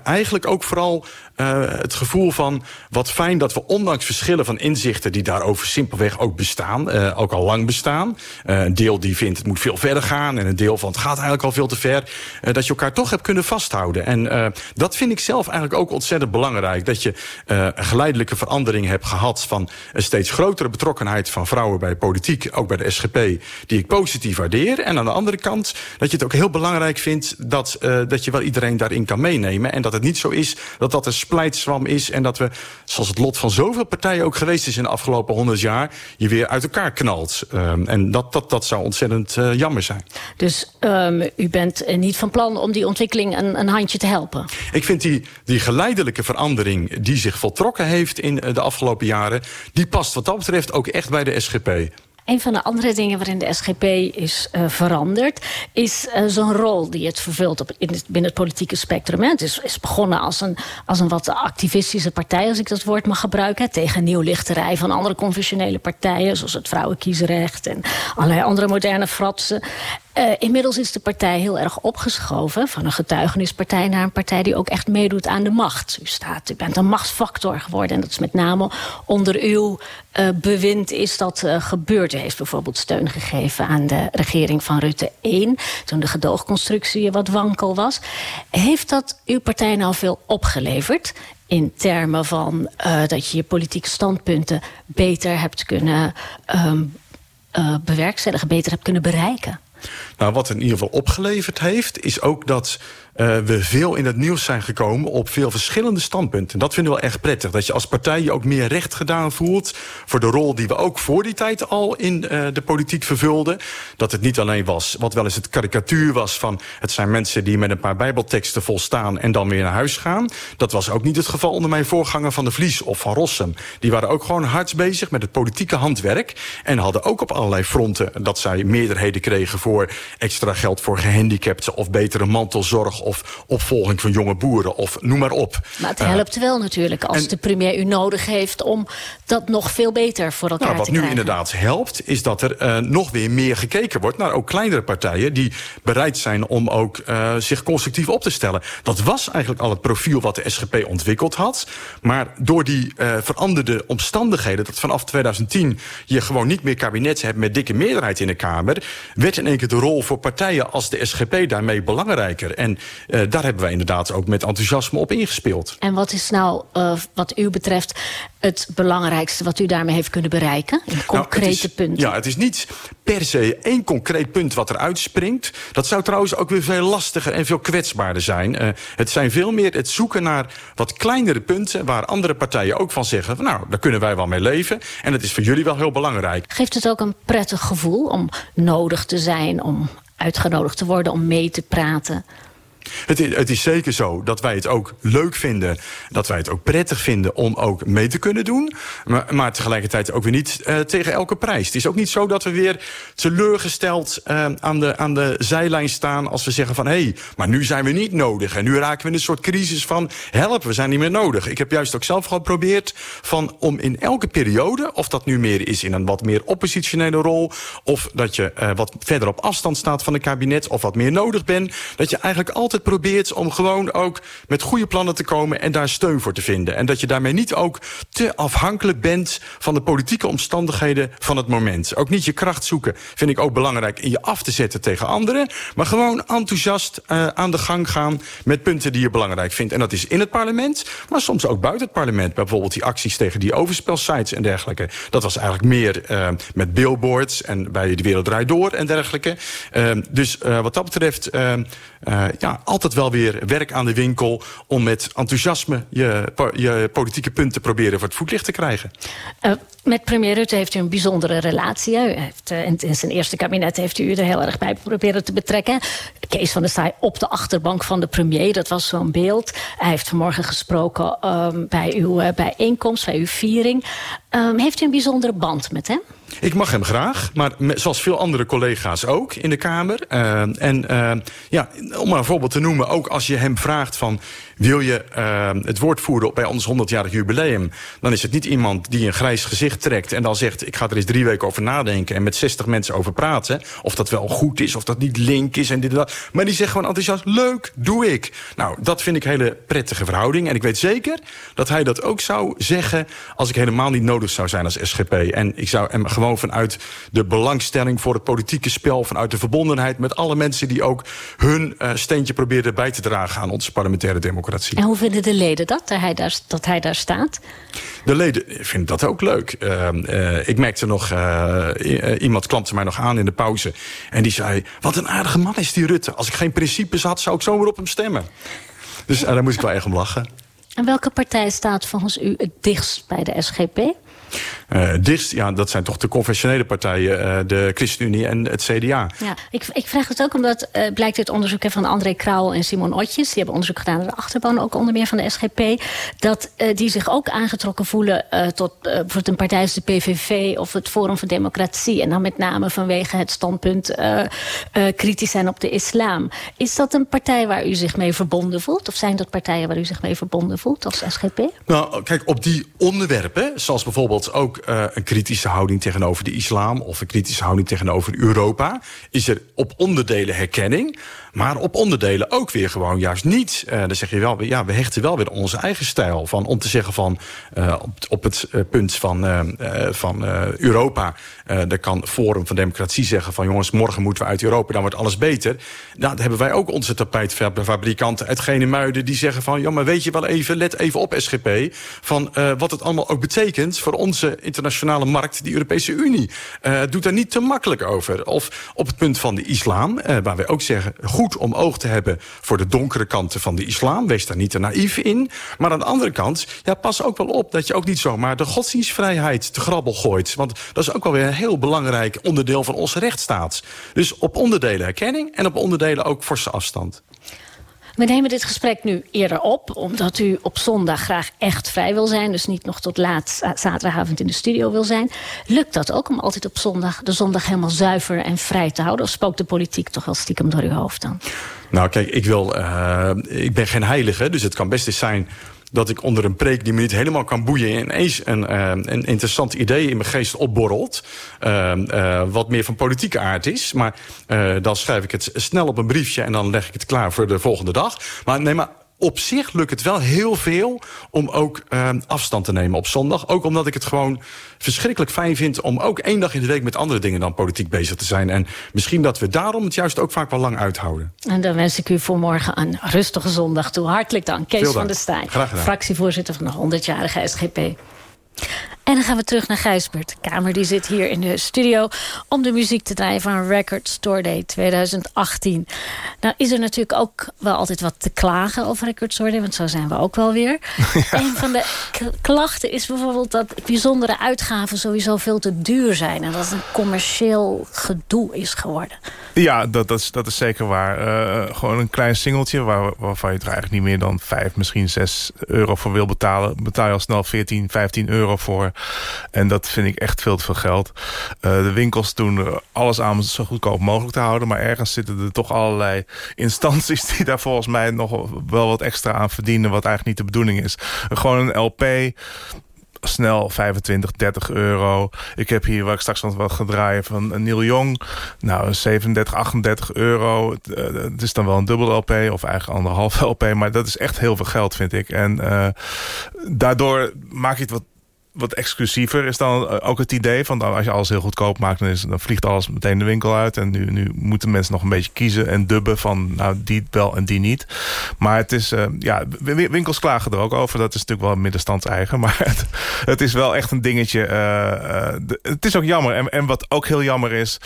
[SPEAKER 21] eigenlijk ook vooral het gevoel van wat fijn dat we ondanks verschillen van inzichten die daarover simpelweg ook bestaan, ook al lang bestaan. een deel die vindt het moet veel verder gaan en een deel van het gaat eigenlijk al veel te ver. Dat je elkaar toch hebt kunnen vasthouden. En dat vind ik zelf eigenlijk ook ontzettend belangrijk. Dat je een geleidelijke verandering hebt gehad van een steeds grotere betrokkenheid van vrouwen bij politiek, ook bij de SGP, die ik positief waardeer. En aan de andere kant dat je het ook heel belangrijk vindt dat, dat je wel iedereen daarin kan meenemen. En dat het niet zo is dat dat een splijtswam is en dat we, zoals het lot van zoveel partijen ook geweest is in de afgelopen honderd jaar, je weer uit elkaar knalt. en dat, dat, dat zou ontzettend jammer zijn.
[SPEAKER 8] Dus um, u bent niet van plan om die ontwikkeling een, een, handje te helpen?
[SPEAKER 21] Ik vind die, die geleidelijke verandering die zich voltrokken heeft in de afgelopen jaren... die past wat dat betreft ook echt bij de SGP.
[SPEAKER 8] Een van de andere dingen waarin de SGP is uh, veranderd... is uh, zo'n rol die het vervult op, in het, binnen het politieke spectrum. Het is, is begonnen als een, als een wat activistische partij... als ik dat woord mag gebruiken... tegen nieuwlichterij van andere conventionele partijen... zoals het vrouwenkiesrecht en allerlei andere moderne fratsen. Uh, inmiddels is de partij heel erg opgeschoven... van een getuigenispartij naar een partij die ook echt meedoet aan de macht. U, staat, u bent een machtsfactor geworden. En dat is met name onder uw uh, bewind is dat uh, gebeurd. U heeft bijvoorbeeld steun gegeven aan de regering van Rutte 1... toen de gedoogconstructie wat wankel was. Heeft dat uw partij nou veel opgeleverd in termen van dat je je politieke standpunten beter hebt kunnen um, bewerkstelligen, beter hebt kunnen bereiken?
[SPEAKER 21] Nou, wat in ieder geval opgeleverd heeft, is ook dat uh, we veel in het nieuws zijn gekomen op veel verschillende standpunten. Dat vinden we wel echt prettig. Dat je als partij je ook meer recht gedaan voelt voor de rol die we ook voor die tijd al in uh, de politiek vervulden. Dat het niet alleen was wat wel eens het karikatuur was van het zijn mensen die met een paar bijbelteksten volstaan en dan weer naar huis gaan. Dat was ook niet het geval onder mijn voorganger van de Vlies of van Rossum. Die waren ook gewoon hard bezig met het politieke handwerk en hadden ook op allerlei fronten dat zij meerderheden kregen voor extra geld voor gehandicapten of betere mantelzorg of opvolging van jonge boeren of noem maar op.
[SPEAKER 8] Maar het helpt wel natuurlijk als en, de premier u nodig heeft... om dat nog veel beter voor elkaar
[SPEAKER 21] nou,
[SPEAKER 8] te krijgen.
[SPEAKER 21] Wat nu inderdaad helpt, is dat er uh, nog weer meer gekeken wordt... naar ook kleinere partijen die bereid zijn om ook uh, zich constructief op te stellen. Dat was eigenlijk al het profiel wat de SGP ontwikkeld had. Maar door die uh, veranderde omstandigheden... dat vanaf 2010 je gewoon niet meer kabinet hebt met dikke meerderheid in de Kamer... werd in één keer de rol voor partijen als de SGP daarmee belangrijker. En uh, daar hebben wij inderdaad ook met enthousiasme op ingespeeld.
[SPEAKER 8] En wat is nou, uh, wat u betreft, het belangrijkste wat u daarmee heeft kunnen bereiken? In concrete
[SPEAKER 21] nou, is,
[SPEAKER 8] punten.
[SPEAKER 21] Ja, het is niet per se één concreet punt wat er uitspringt. Dat zou trouwens ook weer veel lastiger en veel kwetsbaarder zijn. Uh, het zijn veel meer het zoeken naar wat kleinere punten... waar andere partijen ook van zeggen... Van, nou, daar kunnen wij wel mee leven. En dat is voor jullie wel heel belangrijk.
[SPEAKER 8] Geeft het ook een prettig gevoel om nodig te zijn... om uitgenodigd te worden om mee te praten...
[SPEAKER 21] Het is, het is, zeker zo dat wij het ook leuk vinden... dat wij het ook prettig vinden om ook mee te kunnen doen. Maar, maar tegelijkertijd ook weer niet uh, tegen elke prijs. Het is ook niet zo dat we weer teleurgesteld uh, aan, de, aan de zijlijn staan... als we zeggen van, hé, hey, maar nu zijn we niet nodig. En nu raken we in een soort crisis van, help, we zijn niet meer nodig. Ik heb juist ook zelf geprobeerd van om in elke periode... of dat nu meer is in een wat meer oppositionele rol... of dat je uh, wat verder op afstand staat van het kabinet... of wat meer nodig bent, dat je eigenlijk altijd altijd probeert om gewoon ook met goede plannen te komen... en daar steun voor te vinden. En dat je daarmee niet ook te afhankelijk bent... van de politieke omstandigheden van het moment. Ook niet je kracht zoeken vind ik ook belangrijk... in je af te zetten tegen anderen. Maar gewoon enthousiast uh, aan de gang gaan met punten die je belangrijk vindt. En dat is in het parlement, maar soms ook buiten het parlement. Bijvoorbeeld die acties tegen die overspelsites en dergelijke. Dat was eigenlijk meer uh, met billboards en bij De Wereld Draait Door en dergelijke. Uh, dus wat dat betreft, ja altijd wel weer werk aan de winkel... om met enthousiasme je, je politieke punten proberen voor het voetlicht te krijgen.
[SPEAKER 8] Eh, met premier Rutte heeft u een bijzondere relatie. U heeft, eh, in, zijn eerste kabinet heeft u er heel erg bij proberen te betrekken. Kees van der Staaij op de achterbank van de premier. Dat was zo'n beeld. Hij heeft vanmorgen gesproken ehm, bij uw eh, bijeenkomst, bij uw viering. Ehm, heeft u een bijzondere band met hem?
[SPEAKER 21] Ik mag hem graag, maar zoals veel andere collega's ook in de Kamer. Eh, en eh, ja, om maar een voorbeeld te noemen, ook als je hem vraagt van... wil je eh, het woord voeren bij ons 100-jarig jubileum... dan is het niet iemand die een grijs gezicht trekt... en dan zegt, ik ga er eens drie weken over nadenken... en met 60 mensen over praten. Of dat wel goed is, of dat niet link is en dit en dat. Maar die zegt gewoon enthousiast, leuk, doe ik. Nou, dat vind ik een hele prettige verhouding. En ik weet zeker dat hij dat ook zou zeggen... als ik helemaal niet nodig zou zijn als SGP. En ik zou hem gewoon vanuit de belangstelling voor het politieke spel... vanuit de verbondenheid met alle mensen die ook hun eh, steentje proberen bij te dragen... aan onze parlementaire democratie.
[SPEAKER 8] En hoe vinden de leden dat, dat hij daar, dat hij daar staat?
[SPEAKER 21] De leden vinden dat ook leuk. Eh, eh, ik merkte nog, eh, iemand klampte mij nog aan in de pauze. En die zei, wat een aardige man is die Rutte. Als ik geen principes had, zou ik zomaar op hem stemmen. Dus daar moest ik wel echt om lachen.
[SPEAKER 8] En welke partij staat volgens u het dichtst bij de SGP?
[SPEAKER 21] Eh dichtst, ja, dat zijn toch de conventionele partijen, eh, de ChristenUnie en het CDA.
[SPEAKER 8] Ja, ik, ik vraag het ook omdat eh, blijkt uit onderzoek van André Krauw en Simon Otjes... die hebben onderzoek gedaan naar de achterban, ook onder meer van de SGP... dat eh, die zich ook aangetrokken voelen eh, tot bijvoorbeeld een partij als de PVV... of het Forum voor Democratie. En dan met name vanwege het standpunt eh, eh, kritisch zijn op de islam. Is dat een partij waar u zich mee verbonden voelt? Of zijn dat partijen waar u zich mee verbonden voelt als SGP?
[SPEAKER 21] Nou, kijk, op die onderwerpen, zoals bijvoorbeeld ook eh, een kritische houding tegenover de islam of een kritische houding tegenover Europa, is er op onderdelen herkenning. Maar op onderdelen ook weer gewoon juist niet. Eh, dan zeg je wel, ja, we hechten wel weer onze eigen stijl. Van, om te zeggen van eh, op, op het eh, punt van, van Europa, daar kan Forum van Democratie zeggen van jongens, morgen moeten we uit Europa, dan wordt alles beter. Nou, dan hebben wij ook onze tapijtfabrikanten uit Genemuiden die zeggen van ja, maar weet je wel even, let even op SGP, van wat het allemaal ook betekent voor onze internationale markt, die Europese Unie. Doet daar niet te makkelijk over. Of op het punt van de islam, waar wij ook zeggen, goed om oog te hebben voor de donkere kanten van de islam. Wees daar niet te naïef in. Maar aan de andere kant, ja, pas ook wel op dat je ook niet zomaar de godsdienstvrijheid te grabbel gooit. Want dat is ook wel weer een heel belangrijk onderdeel van onze rechtsstaat. Dus op onderdelen herkenning en op onderdelen ook forse afstand.
[SPEAKER 8] We nemen dit gesprek nu eerder op, omdat u op zondag graag echt vrij wil zijn. Dus niet nog tot laat za- zaterdagavond in de studio wil zijn. Lukt dat ook om altijd op zondag de zondag helemaal zuiver en vrij te houden? Of spookt de politiek toch wel stiekem door uw hoofd dan?
[SPEAKER 21] Nou, kijk, ik, wil, eh, ik ben geen heilige, dus het kan best eens zijn dat ik onder een preek die me niet helemaal kan boeien... ineens een, eh, een interessant idee in mijn geest opborrelt... eh, eh, wat meer van politieke aard is. Maar dan schrijf ik het snel op een briefje... en dan leg ik het klaar voor de volgende dag. Maar nee, maar op zich lukt het wel heel veel om ook eh, afstand te nemen op zondag. Ook omdat ik het gewoon verschrikkelijk fijn vind... om ook één dag in de week met andere dingen dan politiek bezig te zijn. En misschien dat we daarom het juist ook vaak wel lang uithouden.
[SPEAKER 8] En dan wens ik u voor morgen een rustige zondag toe. Hartelijk dank, Kees van der Staaij.
[SPEAKER 21] Graag gedaan.
[SPEAKER 8] Fractievoorzitter van de 100-jarige SGP. En dan gaan we terug naar Gijsbert. De Kamer die zit hier in de studio om de muziek te draaien van Record Store Day 2018. Nou is er natuurlijk ook wel altijd wat te klagen over Record Store Day, want zo zijn we ook wel weer. Een van de klachten is bijvoorbeeld dat bijzondere uitgaven sowieso veel te duur zijn. En dat het een commercieel gedoe is geworden.
[SPEAKER 19] Ja, dat, dat, is, dat is zeker waar. Eh, gewoon een klein singeltje waar, waarvan je er eigenlijk niet meer dan 5, misschien 6 euro voor wil betalen. Betaal je al snel 14, 15 euro voor. En dat vind ik echt veel te veel geld. Eh, de winkels doen alles aan om zo goedkoop mogelijk te houden. Maar ergens zitten er toch allerlei instanties die daar volgens mij nog wel wat extra aan verdienen. Wat eigenlijk niet de bedoeling is. Gewoon een LP snel 25, 30 euro. Ik heb hier, waar ik straks wat ga draaien, van Neil Young. Nou, 37, 38 euro. Het, eh, het is dan wel een dubbel LP of eigenlijk anderhalf LP. Maar dat is echt heel veel geld, vind ik. En eh, daardoor maak je het wat wat exclusiever is dan eh, ook het idee van... dan als je alles heel goedkoop maakt, dan, is, dan vliegt alles meteen de winkel uit. En nu, nu moeten mensen nog een beetje kiezen en dubben van... nou, die wel en die niet. Maar het is, eh, ja, wi- winkels klagen er ook over. Dat is natuurlijk wel middenstands eigen. Maar het, is wel echt een dingetje. eh, het is ook jammer. En, en wat ook heel jammer is...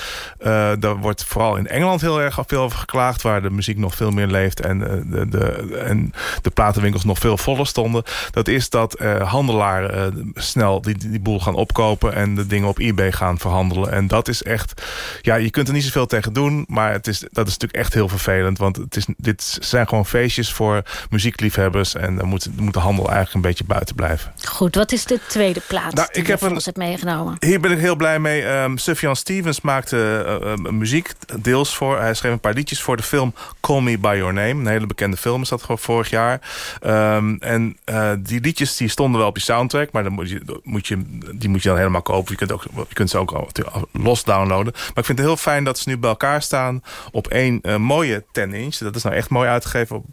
[SPEAKER 19] daar wordt vooral in Engeland heel erg veel over geklaagd... waar de muziek nog veel meer leeft... en, de, de, en de platenwinkels nog veel voller stonden. Dat is dat handelaren snel die, die boel gaan opkopen... en de dingen op eBay gaan verhandelen. En dat is echt... Ja, je kunt er niet zoveel tegen doen... maar het is, dat is natuurlijk echt heel vervelend. Want het is, dit zijn gewoon feestjes voor muziekliefhebbers... en daar moet, moet de handel eigenlijk een beetje buiten blijven.
[SPEAKER 8] Goed, wat is de tweede plaat
[SPEAKER 19] Nou, ik heb een-
[SPEAKER 8] hebt meegenomen?
[SPEAKER 19] Hier ben ik heel blij mee. Um, Sufjan Stevens maakte eh, eh, muziek deels voor. Hij schreef een paar liedjes voor de film Call Me By Your Name. Een hele bekende film is dat vorig jaar. Um, en uh, die liedjes die stonden wel op je soundtrack. Maar dan moet je, je, die moet je dan helemaal kopen. Je kunt, ook, je kunt ze ook los downloaden. Maar ik vind het heel fijn dat ze nu bij elkaar staan op één eh, mooie 10-inch. Dat is nou echt mooi uitgegeven op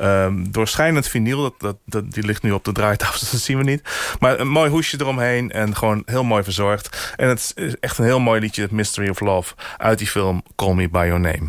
[SPEAKER 19] um, doorschijnend vinyl. Dat, dat, die ligt nu op de draaitafel, dat zien we niet. Maar een mooi hoesje eromheen en gewoon heel mooi verzorgd. En het is echt een heel mooi liedje, Mystery of Love, uit die film Call Me By Your Name.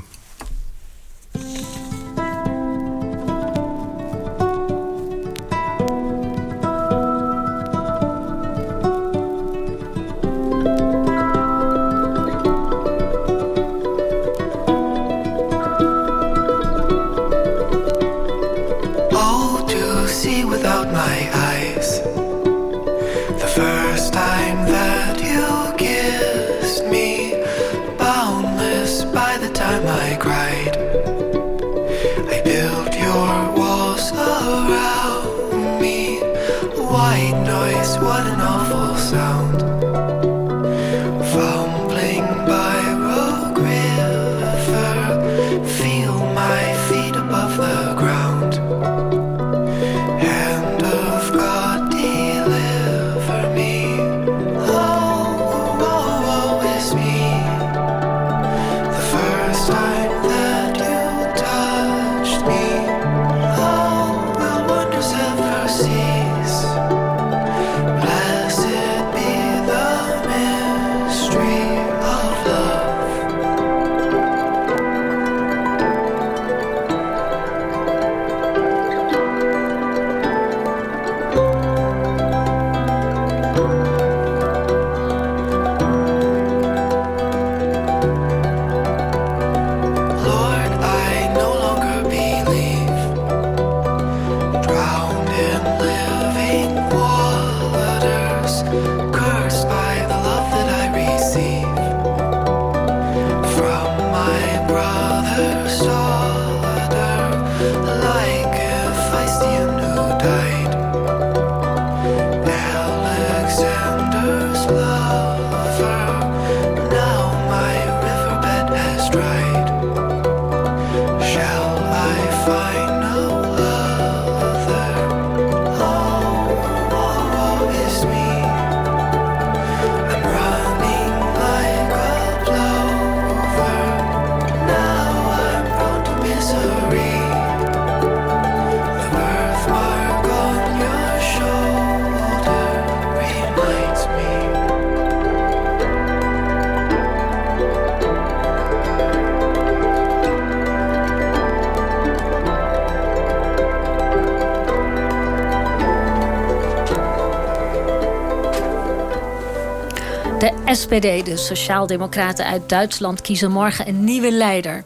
[SPEAKER 8] De SPD, de Sociaaldemocraten uit Duitsland, kiezen morgen een nieuwe leider.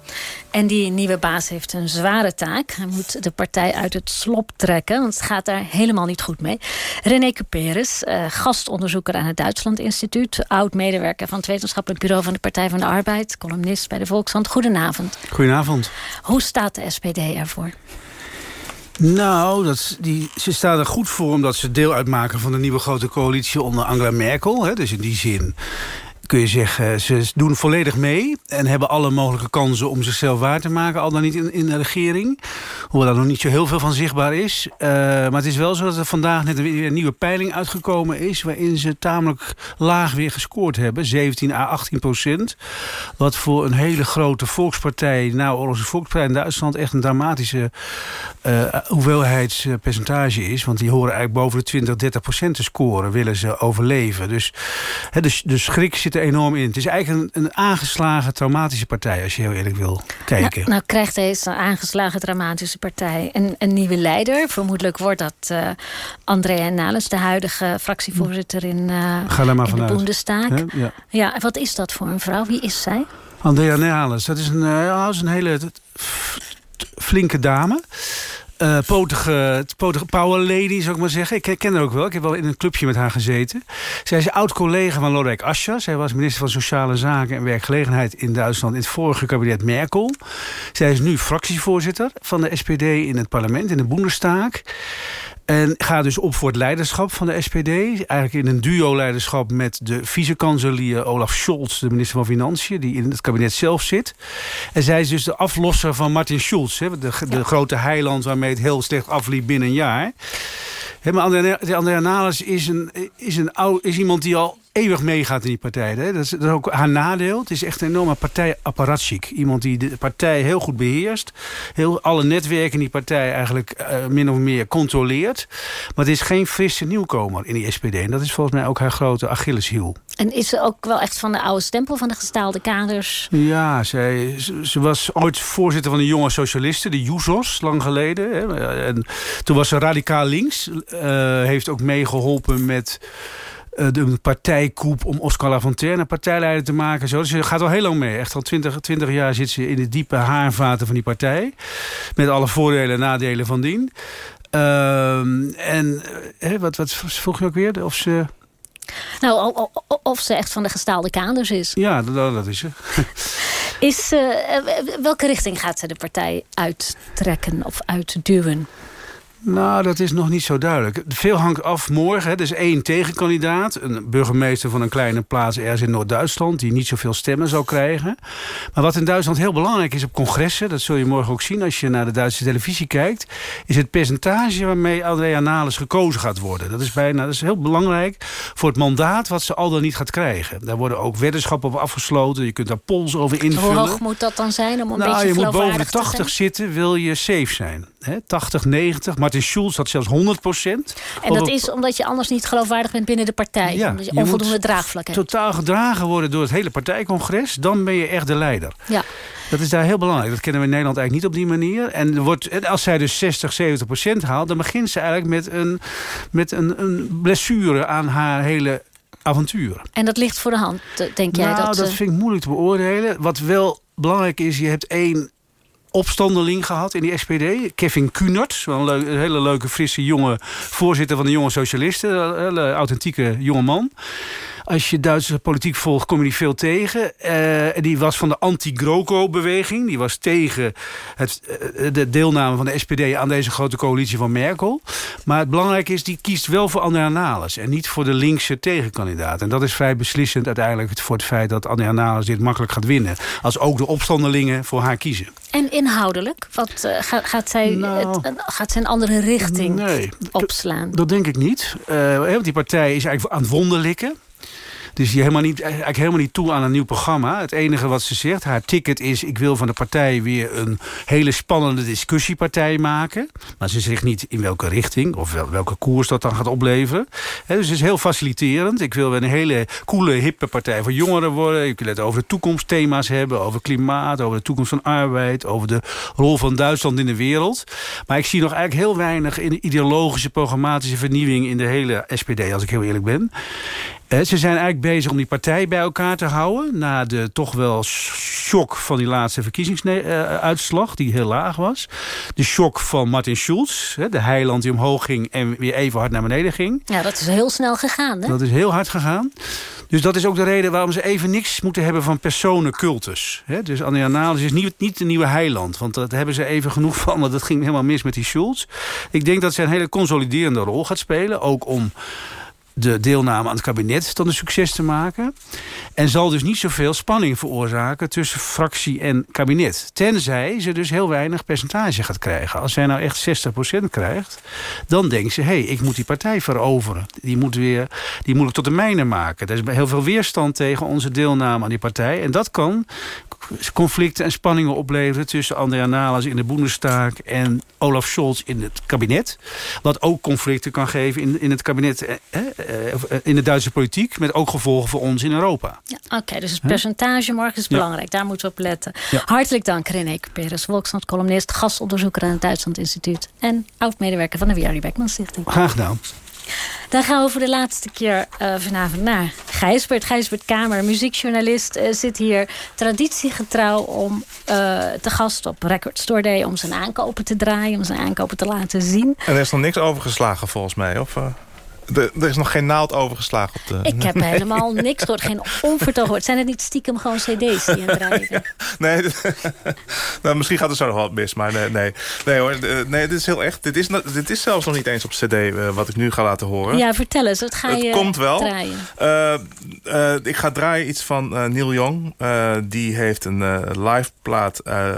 [SPEAKER 8] En die nieuwe baas heeft een zware taak. Hij moet de partij uit het slop trekken, want het gaat daar helemaal niet goed mee. René Cuperes, eh, gastonderzoeker aan het Duitsland Instituut... oud-medewerker van het wetenschappelijk bureau van de Partij van de Arbeid... columnist bij de Volkshand. Goedenavond.
[SPEAKER 22] Goedenavond.
[SPEAKER 8] Hoe staat de SPD ervoor?
[SPEAKER 22] Nou, dat, die, ze staan er goed voor omdat ze deel uitmaken van de nieuwe grote coalitie onder Angela Merkel. Hè, dus in die zin kun je zeggen, ze doen volledig mee... en hebben alle mogelijke kansen om zichzelf waar te maken... al dan niet in, in de regering. Hoewel daar nog niet zo heel veel van zichtbaar is. Uh, maar het is wel zo dat er vandaag net weer een nieuwe peiling uitgekomen is... waarin ze tamelijk laag weer gescoord hebben. 17 à 18 procent. Wat voor een hele grote volkspartij... nou, Oorlogse Volkspartij in Duitsland... echt een dramatische uh, hoeveelheidspercentage is. Want die horen eigenlijk boven de 20, 30 procent te scoren... willen ze overleven. Dus he, de, de schrik zit er enorm in. Het is eigenlijk een, een aangeslagen traumatische partij... als je heel eerlijk wil kijken.
[SPEAKER 8] Nou, nou krijgt deze aangeslagen dramatische partij een, een nieuwe leider. Vermoedelijk wordt dat uh, Andrea Nales... de huidige fractievoorzitter in, uh, in de Bundestag.
[SPEAKER 22] Ja.
[SPEAKER 8] ja, wat is dat voor een vrouw? Wie is zij?
[SPEAKER 22] Andrea Nales, dat is een, uh, dat is een hele flinke dame. Uh, potige, potige power lady, zou ik maar zeggen. Ik ken haar ook wel. Ik heb wel in een clubje met haar gezeten. Zij is oud-collega van Lodewijk Asscher. Zij was minister van Sociale Zaken en Werkgelegenheid in Duitsland... in het vorige kabinet Merkel. Zij is nu fractievoorzitter van de SPD in het parlement, in de Bundestag. En gaat dus op voor het leiderschap van de SPD. Eigenlijk in een duo-leiderschap met de vice-kanselier Olaf Scholz... de minister van Financiën, die in het kabinet zelf zit. En zij is dus de aflosser van Martin Schulz. Hè, de, de grote heiland waarmee het heel slecht afliep binnen een jaar. Hè, maar Andrea Nales is, een, is, een oud, is iemand die al eeuwig meegaat in die partij. Hè? Dat, is, dat is ook haar nadeel. Het is echt een enorme partijapparaatchic. Iemand die de partij heel goed beheerst. Heel, alle netwerken in die partij eigenlijk uh, min of meer controleert. Maar het is geen frisse nieuwkomer in die SPD. En dat is volgens mij ook haar grote Achilleshiel.
[SPEAKER 8] En is ze ook wel echt van de oude stempel van de gestaalde kaders?
[SPEAKER 22] Ja, zij, ze was ooit voorzitter van de jonge socialisten, de Jusos, lang geleden. Hè? En toen was ze radicaal links. Uh, heeft ook meegeholpen met de partijkoep om Oscar Lafontaine partijleider te maken. Zo. Dus ze gaat al heel lang mee. Echt al 20, 20 jaar zit ze in de diepe haarvaten van die partij. Met alle voordelen en nadelen van dien. Uh, en hè, wat, wat vroeg je ook weer? Of ze...
[SPEAKER 8] Nou, of ze echt van de gestaalde kaders is.
[SPEAKER 22] Ja, dat, dat is ze.
[SPEAKER 8] is, uh, welke richting gaat ze de partij uittrekken of uitduwen?
[SPEAKER 22] Nou, dat is nog niet zo duidelijk. Veel hangt af morgen. Er is één tegenkandidaat. Een burgemeester van een kleine plaats ergens in Noord-Duitsland... die niet zoveel stemmen zal krijgen. Maar wat in Duitsland heel belangrijk is op congressen... dat zul je morgen ook zien als je naar de Duitse televisie kijkt... is het percentage waarmee Andrea Nales gekozen gaat worden. Dat is, bijna, dat is heel belangrijk voor het mandaat wat ze al dan niet gaat krijgen. Daar worden ook weddenschappen op afgesloten. Je kunt daar polls over invullen.
[SPEAKER 8] Hoe hoog moet dat dan zijn om een
[SPEAKER 22] nou,
[SPEAKER 8] beetje
[SPEAKER 22] je moet boven de
[SPEAKER 8] te
[SPEAKER 22] 80
[SPEAKER 8] zijn?
[SPEAKER 22] zitten, wil je safe zijn. He, 80, 90. Martin Schulz had zelfs 100 procent.
[SPEAKER 8] En dat is omdat je anders niet geloofwaardig bent binnen de partij.
[SPEAKER 22] Ja,
[SPEAKER 8] omdat je,
[SPEAKER 22] je
[SPEAKER 8] onvoldoende draagvlak hebt.
[SPEAKER 22] totaal gedragen worden door het hele partijcongres... dan ben je echt de leider.
[SPEAKER 8] Ja.
[SPEAKER 22] Dat is daar heel belangrijk. Dat kennen we in Nederland eigenlijk niet op die manier. En wordt, als zij dus 60, 70 procent haalt... dan begint ze eigenlijk met een, met een, een blessure aan haar hele avontuur.
[SPEAKER 8] En dat ligt voor de hand, denk jij?
[SPEAKER 22] Nou,
[SPEAKER 8] dat,
[SPEAKER 22] dat
[SPEAKER 8] eh,
[SPEAKER 22] vind ik moeilijk te beoordelen. Wat wel belangrijk is, je hebt één opstandeling gehad in die SPD. Kevin Kunert, een, een hele leuke, frisse jonge voorzitter van de jonge socialisten. Een hele authentieke jonge man. Als je Duitse politiek volgt, kom je die veel tegen. Uh, die was van de anti-GroKo-beweging. Die was tegen het, uh, de deelname van de SPD aan deze grote coalitie van Merkel. Maar het belangrijke is, die kiest wel voor Andrea Nales... en niet voor de linkse tegenkandidaat. En dat is vrij beslissend uiteindelijk voor het feit... dat Andrea Nales dit makkelijk gaat winnen. Als ook de opstandelingen voor haar kiezen.
[SPEAKER 8] En inhoudelijk? Wat, uh, gaat, gaat, zij
[SPEAKER 22] Nou.
[SPEAKER 8] het, gaat zij een andere richting
[SPEAKER 22] Nee,
[SPEAKER 8] opslaan?
[SPEAKER 22] Dat denk ik niet. Uh, want die partij is eigenlijk aan het wonderlikken. Dus die helemaal niet, eigenlijk helemaal niet toe aan een nieuw programma. Het enige wat ze zegt, haar ticket is... ik wil van de partij weer een hele spannende discussiepartij maken. Maar ze zegt niet in welke richting... of wel, welke koers dat dan gaat opleveren. Dus het is heel faciliterend. Ik wil een hele coole, hippe partij voor jongeren worden. Ik wil het over de toekomstthema's hebben. Over klimaat, over de toekomst van arbeid. Over de rol van Duitsland in de wereld. Maar ik zie nog eigenlijk heel weinig... in de ideologische, programmatische vernieuwing... in de hele SPD, als ik heel eerlijk ben. Eh, Ze zijn eigenlijk bezig om die partij bij elkaar te houden... na de toch wel shock van die laatste verkiezingsuitslag... die heel laag was. De shock van Martin Schulz, de heiland die omhoog ging... en weer even hard naar beneden ging.
[SPEAKER 8] Ja, dat is heel snel gegaan, hè?
[SPEAKER 22] Dat is heel hard gegaan. Dus dat is ook de reden waarom ze even niks moeten hebben van personencultus. Dus Andrea Nales is niet, niet de nieuwe heiland. Want dat hebben ze even genoeg van. Want dat ging helemaal mis met die Schulz. Ik denk dat ze een hele consoliderende rol gaat spelen. Ook om de deelname aan het kabinet tot een succes te maken. En zal dus niet zoveel spanning veroorzaken tussen fractie en kabinet. Tenzij ze dus heel weinig percentage gaat krijgen. Als zij nou echt 60% krijgt, dan denkt ze... hé, hey, ik moet die partij veroveren. Die moet, weer, die moet ik tot de mijne maken. Er is heel veel weerstand tegen onze deelname aan die partij. En dat kan conflicten en spanningen opleveren... tussen Andrea Nahles in de Bundestag en Olaf Scholz in het kabinet. Wat ook conflicten kan geven in, in het kabinet, in de Duitse politiek... met ook gevolgen voor ons in Europa.
[SPEAKER 8] Ja, Oké, dus het percentage, Mark, is
[SPEAKER 22] Ja.
[SPEAKER 8] belangrijk. Daar moeten we op letten.
[SPEAKER 22] Ja.
[SPEAKER 8] Hartelijk dank, René Peres, Volkskrant-columnist... gastonderzoeker aan het Duitsland Instituut... en oud-medewerker van de W.R. Beckman Stichting.
[SPEAKER 22] Graag gedaan.
[SPEAKER 8] Dan gaan we voor de laatste keer eh, vanavond naar Gijsbert. Gijsbert Kamer, muziekjournalist, eh, zit hier traditiegetrouw om eh, te gast op Record Store Day... om zijn aankopen te draaien, om zijn aankopen te laten zien.
[SPEAKER 19] En er is nog niks overgeslagen volgens mij, of... eh, er, er is nog geen naald overgeslagen op de...
[SPEAKER 8] Ik heb
[SPEAKER 19] Nee.
[SPEAKER 8] helemaal niks gehoord, geen gehoord. Zijn het niet stiekem gewoon cd's die aan het?
[SPEAKER 19] Nee, nou, misschien gaat er zo nog wat mis, maar nee, nee, nee hoor. eh, Nee, dit is heel echt. Dit is, dit is zelfs nog niet eens op cd eh, wat ik nu ga laten horen.
[SPEAKER 8] Ja, vertel eens, wat ga
[SPEAKER 19] Het
[SPEAKER 8] je
[SPEAKER 19] komt wel.
[SPEAKER 8] draaien?
[SPEAKER 19] Eh, eh, ik ga draaien iets van eh, Neil Young. Eh, die heeft een eh, live plaat eh,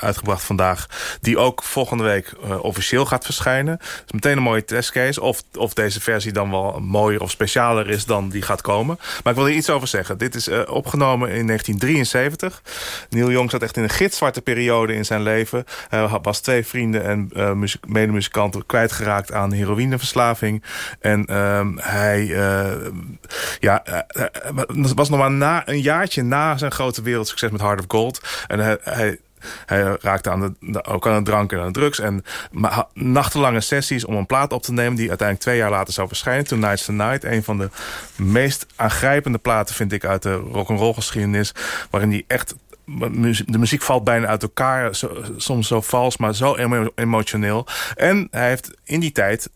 [SPEAKER 19] uitgebracht vandaag. Die ook volgende week eh, officieel gaat verschijnen. Is meteen een mooie testcase. Of, of deze versie dan wel mooier of specialer is dan die gaat komen. Maar ik wil er iets over zeggen. Dit is eh, opgenomen in 1973. Neil Young zat echt in een gitzwarte periode in zijn leven. Hij had- was twee vrienden en eh, medemuzikanten kwijtgeraakt aan heroïneverslaving. En ehm, hij ja, was nog maar na, een jaartje na zijn grote wereldsucces met Heart of Gold. En hij, hij raakte aan de, ook aan de drank en aan de drugs. En nachtenlange sessies om een plaat op te nemen... die uiteindelijk twee jaar later zou verschijnen. Tonight's the Night. Een van de meest aangrijpende platen vind ik uit de rock'n'roll geschiedenis. Waarin hij echt... De muziek valt bijna uit elkaar. Soms zo vals, maar zo emo- emotioneel. En hij heeft in die tijd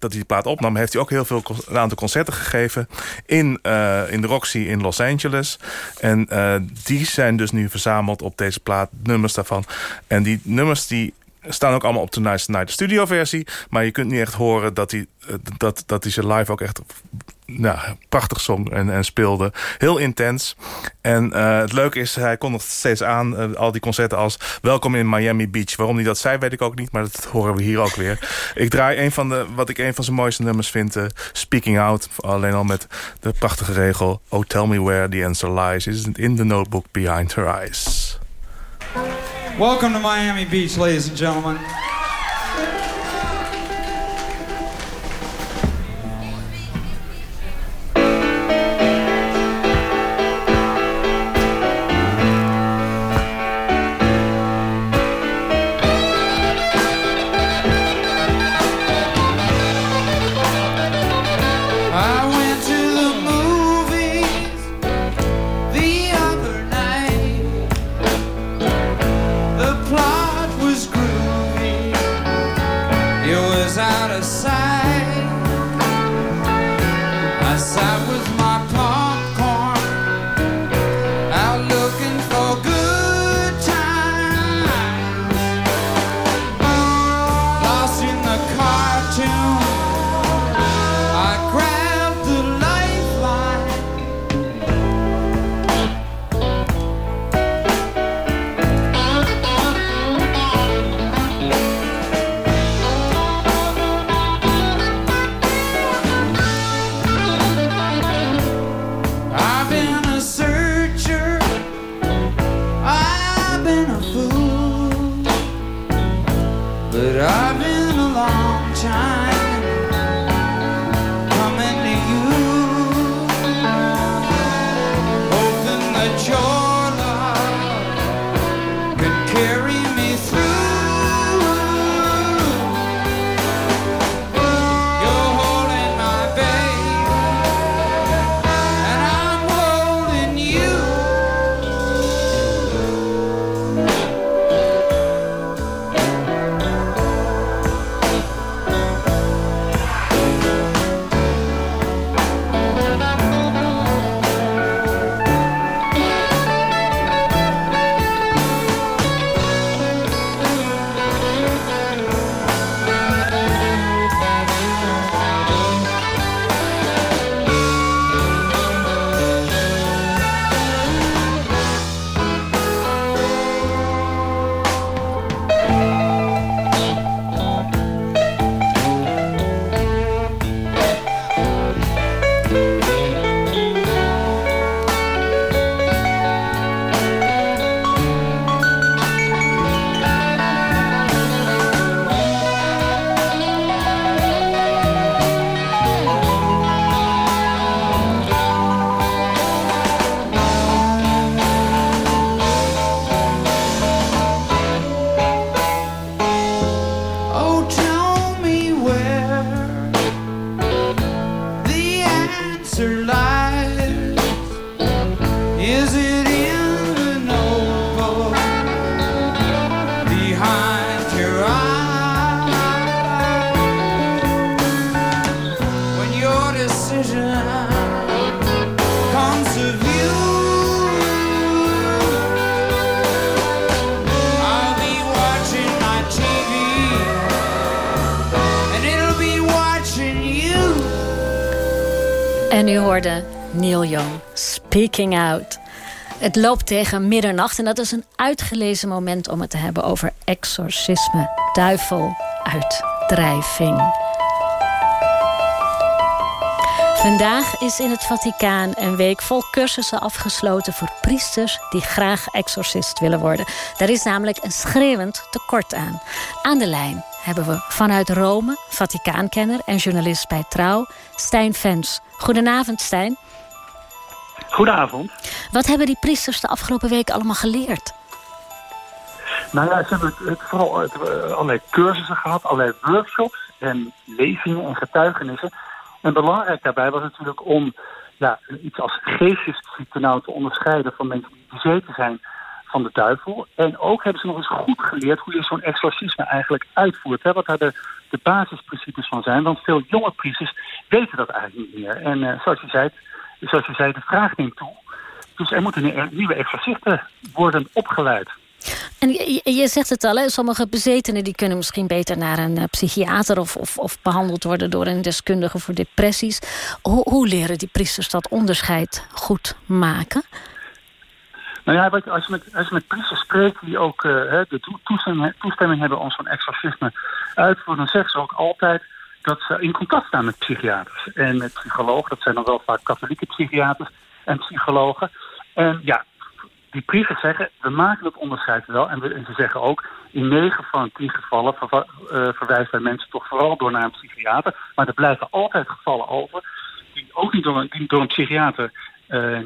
[SPEAKER 19] dat hij die plaat opnam, heeft hij ook heel veel een aantal concerten gegeven in, eh, in de Roxy in Los Angeles. En eh, die zijn dus nu verzameld op deze plaat, nummers daarvan. En die nummers die staan ook allemaal op Tonight's Night, de studioversie. Maar je kunt niet echt horen dat hij, eh, dat, dat hij ze live ook echt nou, prachtig zong en, en speelde. Heel intens. En eh, het leuke is, hij kondigt steeds aan, eh, al die concerten als... Welkom in Miami Beach. Waarom hij dat zei, weet ik ook niet, maar dat horen we hier ook weer. Ik draai een van de, wat ik een van zijn mooiste nummers vind, eh, Speaking Out. Alleen al met de prachtige regel... Oh, tell me where the answer lies. Is in the notebook behind her eyes?
[SPEAKER 23] Welcome to Miami Beach, ladies and gentlemen. her life.
[SPEAKER 8] En u hoorde Neil Young, Speaking Out. Het loopt tegen middernacht en dat is een uitgelezen moment om het te hebben over exorcisme, duiveluitdrijving. Vandaag is in het Vaticaan een week vol cursussen afgesloten voor priesters die graag exorcist willen worden. Daar is namelijk een schreeuwend tekort aan. Aan de lijn hebben we vanuit Rome, Vaticaankenner en journalist bij Trouw, Stijn Vens. Goedenavond, Stijn.
[SPEAKER 24] Goedenavond.
[SPEAKER 8] Wat hebben die priesters de afgelopen week allemaal geleerd?
[SPEAKER 24] Nou ja, ze hebben het, het vooral het, eh, allerlei cursussen gehad, allerlei workshops en lezingen en getuigenissen. En belangrijk daarbij was natuurlijk om ja, iets als geestesziekte nou te onderscheiden van mensen die bezeten zijn van de duivel. En ook hebben ze nog eens goed geleerd hoe je zo'n exorcisme eigenlijk uitvoert. Hè, wat daar de, de basisprincipes van zijn. Want veel jonge priesters weten dat eigenlijk niet meer. En eh, zoals, je zei, zoals je zei, de vraag neemt toe. Dus er moeten nieuwe- exorcisten worden opgeleid.
[SPEAKER 8] En je, zegt het al, hè? sommige bezetenen die kunnen misschien beter naar een eh, psychiater of, of, of behandeld worden door een deskundige voor depressies. Hoe leren die priesters dat onderscheid goed maken?
[SPEAKER 24] Nou ja, als je met, als met priesters spreekt die ook eh, de toe- toestemming, hebben om zo'n exorcisme uit te voeren, dan zeggen ze ook altijd dat ze in contact staan met psychiaters en met psychologen. Dat zijn dan wel vaak katholieke psychiaters en psychologen. En ja, die priesters zeggen, we maken het onderscheid wel. En, we- ze zeggen ook, in negen van tien gevallen verwa- eh, verwijzen wij mensen toch vooral door naar een psychiater. Maar er blijven altijd gevallen over die ook niet door een, door een psychiater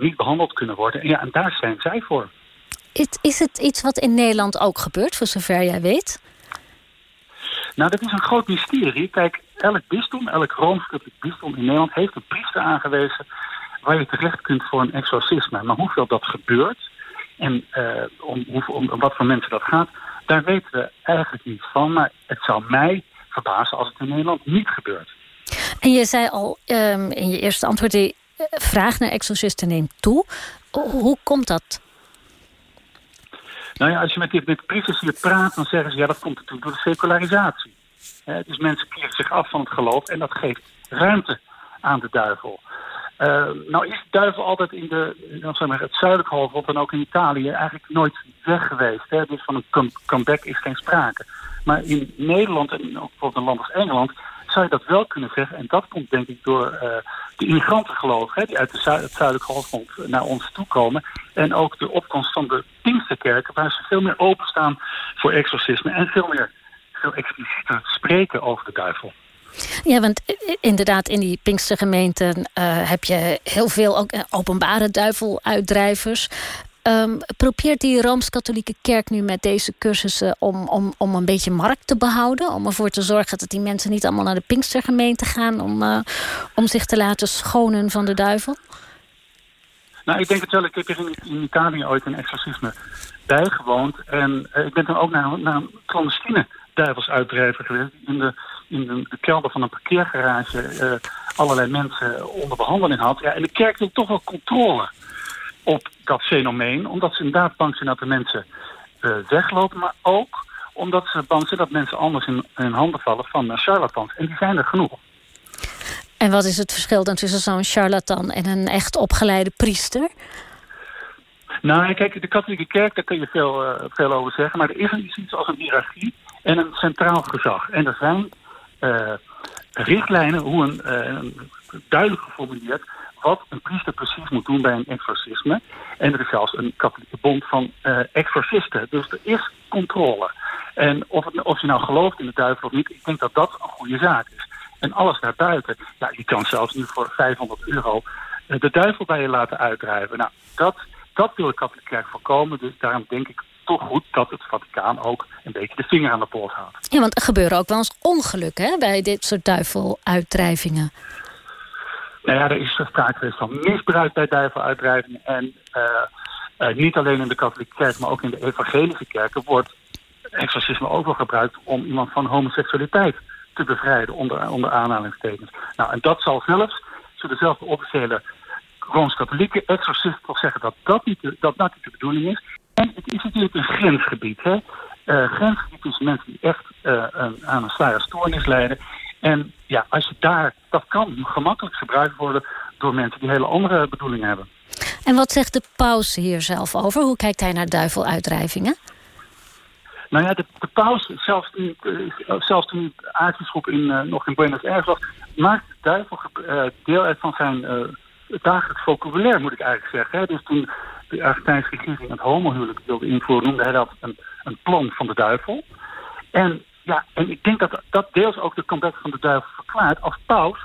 [SPEAKER 24] niet behandeld kunnen worden. En ja, en daar zijn zij voor.
[SPEAKER 8] Is, is het iets wat in Nederland ook gebeurt, voor zover jij weet?
[SPEAKER 24] Nou, dat is een groot mysterie. Kijk, elk bisdom, elk Rooms-Katholiek bisdom in Nederland heeft een priester aangewezen waar je terecht kunt voor een exorcisme. Maar hoeveel dat gebeurt en eh, om, hoe- om, om wat voor mensen dat gaat, daar weten we eigenlijk niet van. Maar het zou mij verbazen als het in Nederland niet gebeurt.
[SPEAKER 8] En je zei al ehm, in je eerste antwoord, die eh, vraag naar exorcisten neemt toe. Hoe, komt dat?
[SPEAKER 24] Nou ja, als je met, die, met priesters hier praat, dan zeggen ze... ja, dat komt door de secularisatie. Dus mensen keren zich af van het geloof en dat geeft ruimte aan de duivel. Eh, nou is de duivel altijd in de, dan zeg maar, het zuidelijke halfrond en ook in Italië eigenlijk nooit weg geweest. Hè? Dus van een come- comeback is geen sprake. Maar in Nederland en ook bijvoorbeeld een land als Engeland zou je dat wel kunnen zeggen. En dat komt denk ik door eh, de immigrantengeloof hè, die uit de het zuidelijke halfrond naar ons toe komen. En ook de opkomst van de Pinksterkerken waar ze veel meer openstaan voor exorcisme en veel meer veel explicieter spreken over de duivel.
[SPEAKER 8] Ja, want inderdaad, in die Pinkstergemeenten eh, heb je heel veel ook eh, openbare duiveluitdrijvers. Ehm probeert die Rooms-Katholieke Kerk nu met deze cursussen om, om, om een beetje markt te behouden? Om ervoor te zorgen dat die mensen niet allemaal naar de Pinkstergemeente gaan om, eh, om zich te laten schonen van de duivel?
[SPEAKER 24] Nou, ik denk het wel. Ik heb in, Italië ooit een exorcisme bijgewoond. En eh, ik ben dan ook naar, naar een clandestine duivelsuitdrijver geweest. In de, in de kelder van een parkeergarage eh, allerlei mensen onder behandeling had. Ja, en de kerk wil toch wel controle op dat fenomeen. Omdat ze inderdaad bang zijn dat de mensen eh, weglopen. Maar ook omdat ze bang zijn dat mensen anders in hun handen vallen van eh, charlatans. En die zijn er genoeg.
[SPEAKER 8] En wat is het verschil dan tussen zo'n charlatan en een echt opgeleide priester?
[SPEAKER 24] Nou, kijk, de katholieke kerk, daar kun je veel, eh, veel over zeggen. Maar er is iets als een hiërarchie en een centraal gezag. En er zijn richtlijnen, hoe een, duidelijk geformuleerd... wat een priester precies moet doen bij een exorcisme. En er is zelfs een katholieke bond van eh, exorcisten. Dus er is controle. En of, het, of je nou gelooft in de duivel of niet, ik denk dat dat een goede zaak is. En alles daarbuiten, ja, je kan zelfs nu voor 500 euro eh, de duivel bij je laten uitdrijven. Nou, dat, dat wil de katholieke kerk voorkomen. Dus daarom denk ik toch goed dat het Vaticaan ook een beetje de vinger aan de pols houdt.
[SPEAKER 8] Ja, want er gebeuren ook wel eens ongelukken bij dit soort duiveluitdrijvingen.
[SPEAKER 24] Nou ja, er is sprake geweest van misbruik bij duiveluitdrijvingen. En eh, eh, niet alleen in de katholieke kerk, maar ook in de evangelische kerken wordt exorcisme ook wel gebruikt om iemand van homoseksualiteit te bevrijden, onder, onder aanhalingstekens. Nou, en dat zal zelfs, zo dezelfde officiële Rooms-Katholieke exorcist toch zeggen dat dat niet, de, dat dat niet de bedoeling is. En het is natuurlijk een grensgebied, hè. Eh, grensgebied tussen mensen die echt een, aan een zware stoornis lijden. En ja, als je daar, dat kan gemakkelijk gebruikt worden door mensen die hele andere bedoelingen hebben.
[SPEAKER 8] En wat zegt de paus hier zelf over? Hoe kijkt hij naar duiveluitdrijvingen?
[SPEAKER 24] Nou ja, de, de paus, zelfs toen, eh, zelfs toen de aartsbisschop in, eh, nog in Buenos Aires was, maakt de duivel eh, deel uit van zijn eh, dagelijks vocabulaire, moet ik eigenlijk zeggen. Hè. Dus toen de Argentijnse regering het homohuwelijk wilde invoeren, noemde hij dat een, een plan van de duivel. En ja, en ik denk dat dat deels ook de comeback van de duivel verklaart. Als paus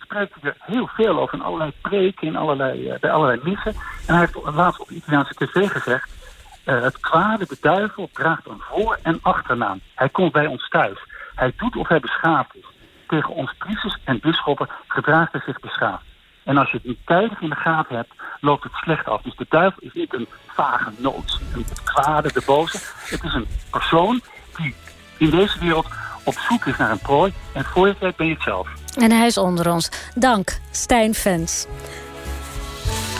[SPEAKER 24] spreekt hij er heel veel over in allerlei preken, in allerlei, eh, bij allerlei missen. En hij heeft laatst op Italiaanse tv gezegd... eh, het kwade, de duivel, draagt een voor- en achternaam. Hij komt bij ons thuis. Hij doet of hij beschaafd is. Tegen ons priesters en bisschoppen gedraagt hij zich beschaafd. En als je het niet tijdig in de gaten hebt, loopt het slecht af. Dus de duivel is niet een vage noot, een- kwade, de boze. Het is een persoon die in deze wereld op zoek is naar een prooi. En voor je weet ben je het zelf.
[SPEAKER 8] En hij is onder ons. Dank, Stijn Fens.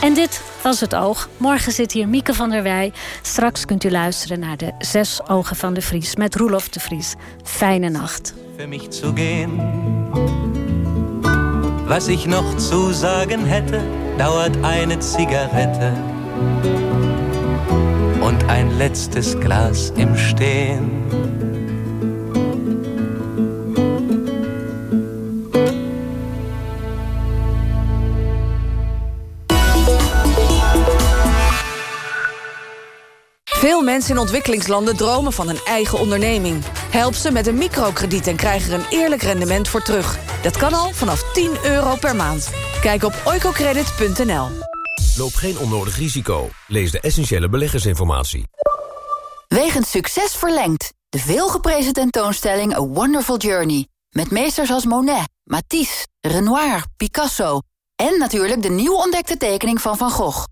[SPEAKER 8] En dit was het oog. Morgen zit hier Mieke van der Wij. Straks kunt u luisteren naar de Zes Ogen van de Vries met Roelof de Vries. Fijne nacht.
[SPEAKER 6] für mich zu gehen. Was ich noch zu sagen hätte, dauert eine Zigarette und ein letztes Glas im Stehen.
[SPEAKER 25] Veel mensen in ontwikkelingslanden dromen van een eigen onderneming. Help ze met een microkrediet en krijg er een eerlijk rendement voor terug. Dat kan al vanaf 10 euro per maand. Kijk op oicocredit.nl.
[SPEAKER 26] Loop geen onnodig risico. Lees de essentiële beleggersinformatie.
[SPEAKER 27] Wegens succes verlengd. De veelgeprezen tentoonstelling A Wonderful Journey. Met meesters als Monet, Matisse, Renoir, Picasso... en natuurlijk de nieuw ontdekte tekening van Van Gogh.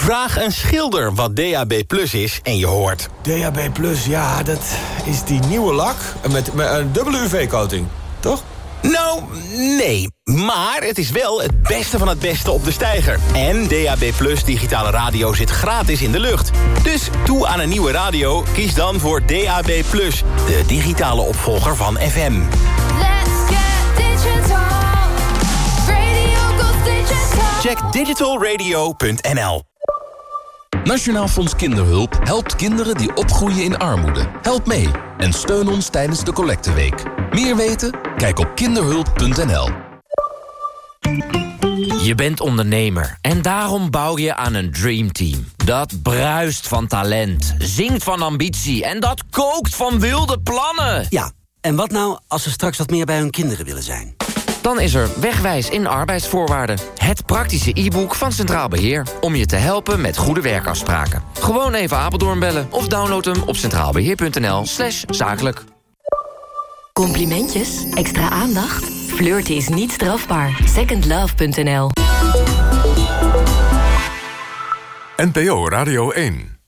[SPEAKER 28] Vraag een schilder wat DAB Plus is en je hoort.
[SPEAKER 29] DHB Plus, ja, dat is die nieuwe lak met, met een dubbele UV-coating, toch?
[SPEAKER 28] Nou, nee. Maar het is wel het beste van het beste op de steiger. En DAB Plus digitale radio zit gratis in de lucht. Dus toe aan een nieuwe radio, kies dan voor DAB Plus. De digitale opvolger van FM. Check digitalradio.nl
[SPEAKER 30] Nationaal Fonds Kinderhulp helpt kinderen die opgroeien in armoede. Help mee en steun ons tijdens de collecteweek. Meer weten? Kijk op kinderhulp.nl.
[SPEAKER 31] Je bent ondernemer en daarom bouw je aan een dreamteam. Dat bruist van talent, zingt van ambitie en dat kookt van wilde plannen.
[SPEAKER 32] Ja, en wat nou als ze straks wat meer bij hun kinderen willen zijn?
[SPEAKER 31] Dan is er Wegwijs in arbeidsvoorwaarden. Het praktische e-book van Centraal Beheer. Om je te helpen met goede werkafspraken. Gewoon even Apeldoorn bellen of download hem op centraalbeheer.nl slash zakelijk.
[SPEAKER 33] Complimentjes? Extra aandacht? Flirten is niet strafbaar. Secondlove.nl
[SPEAKER 7] NPO Radio 1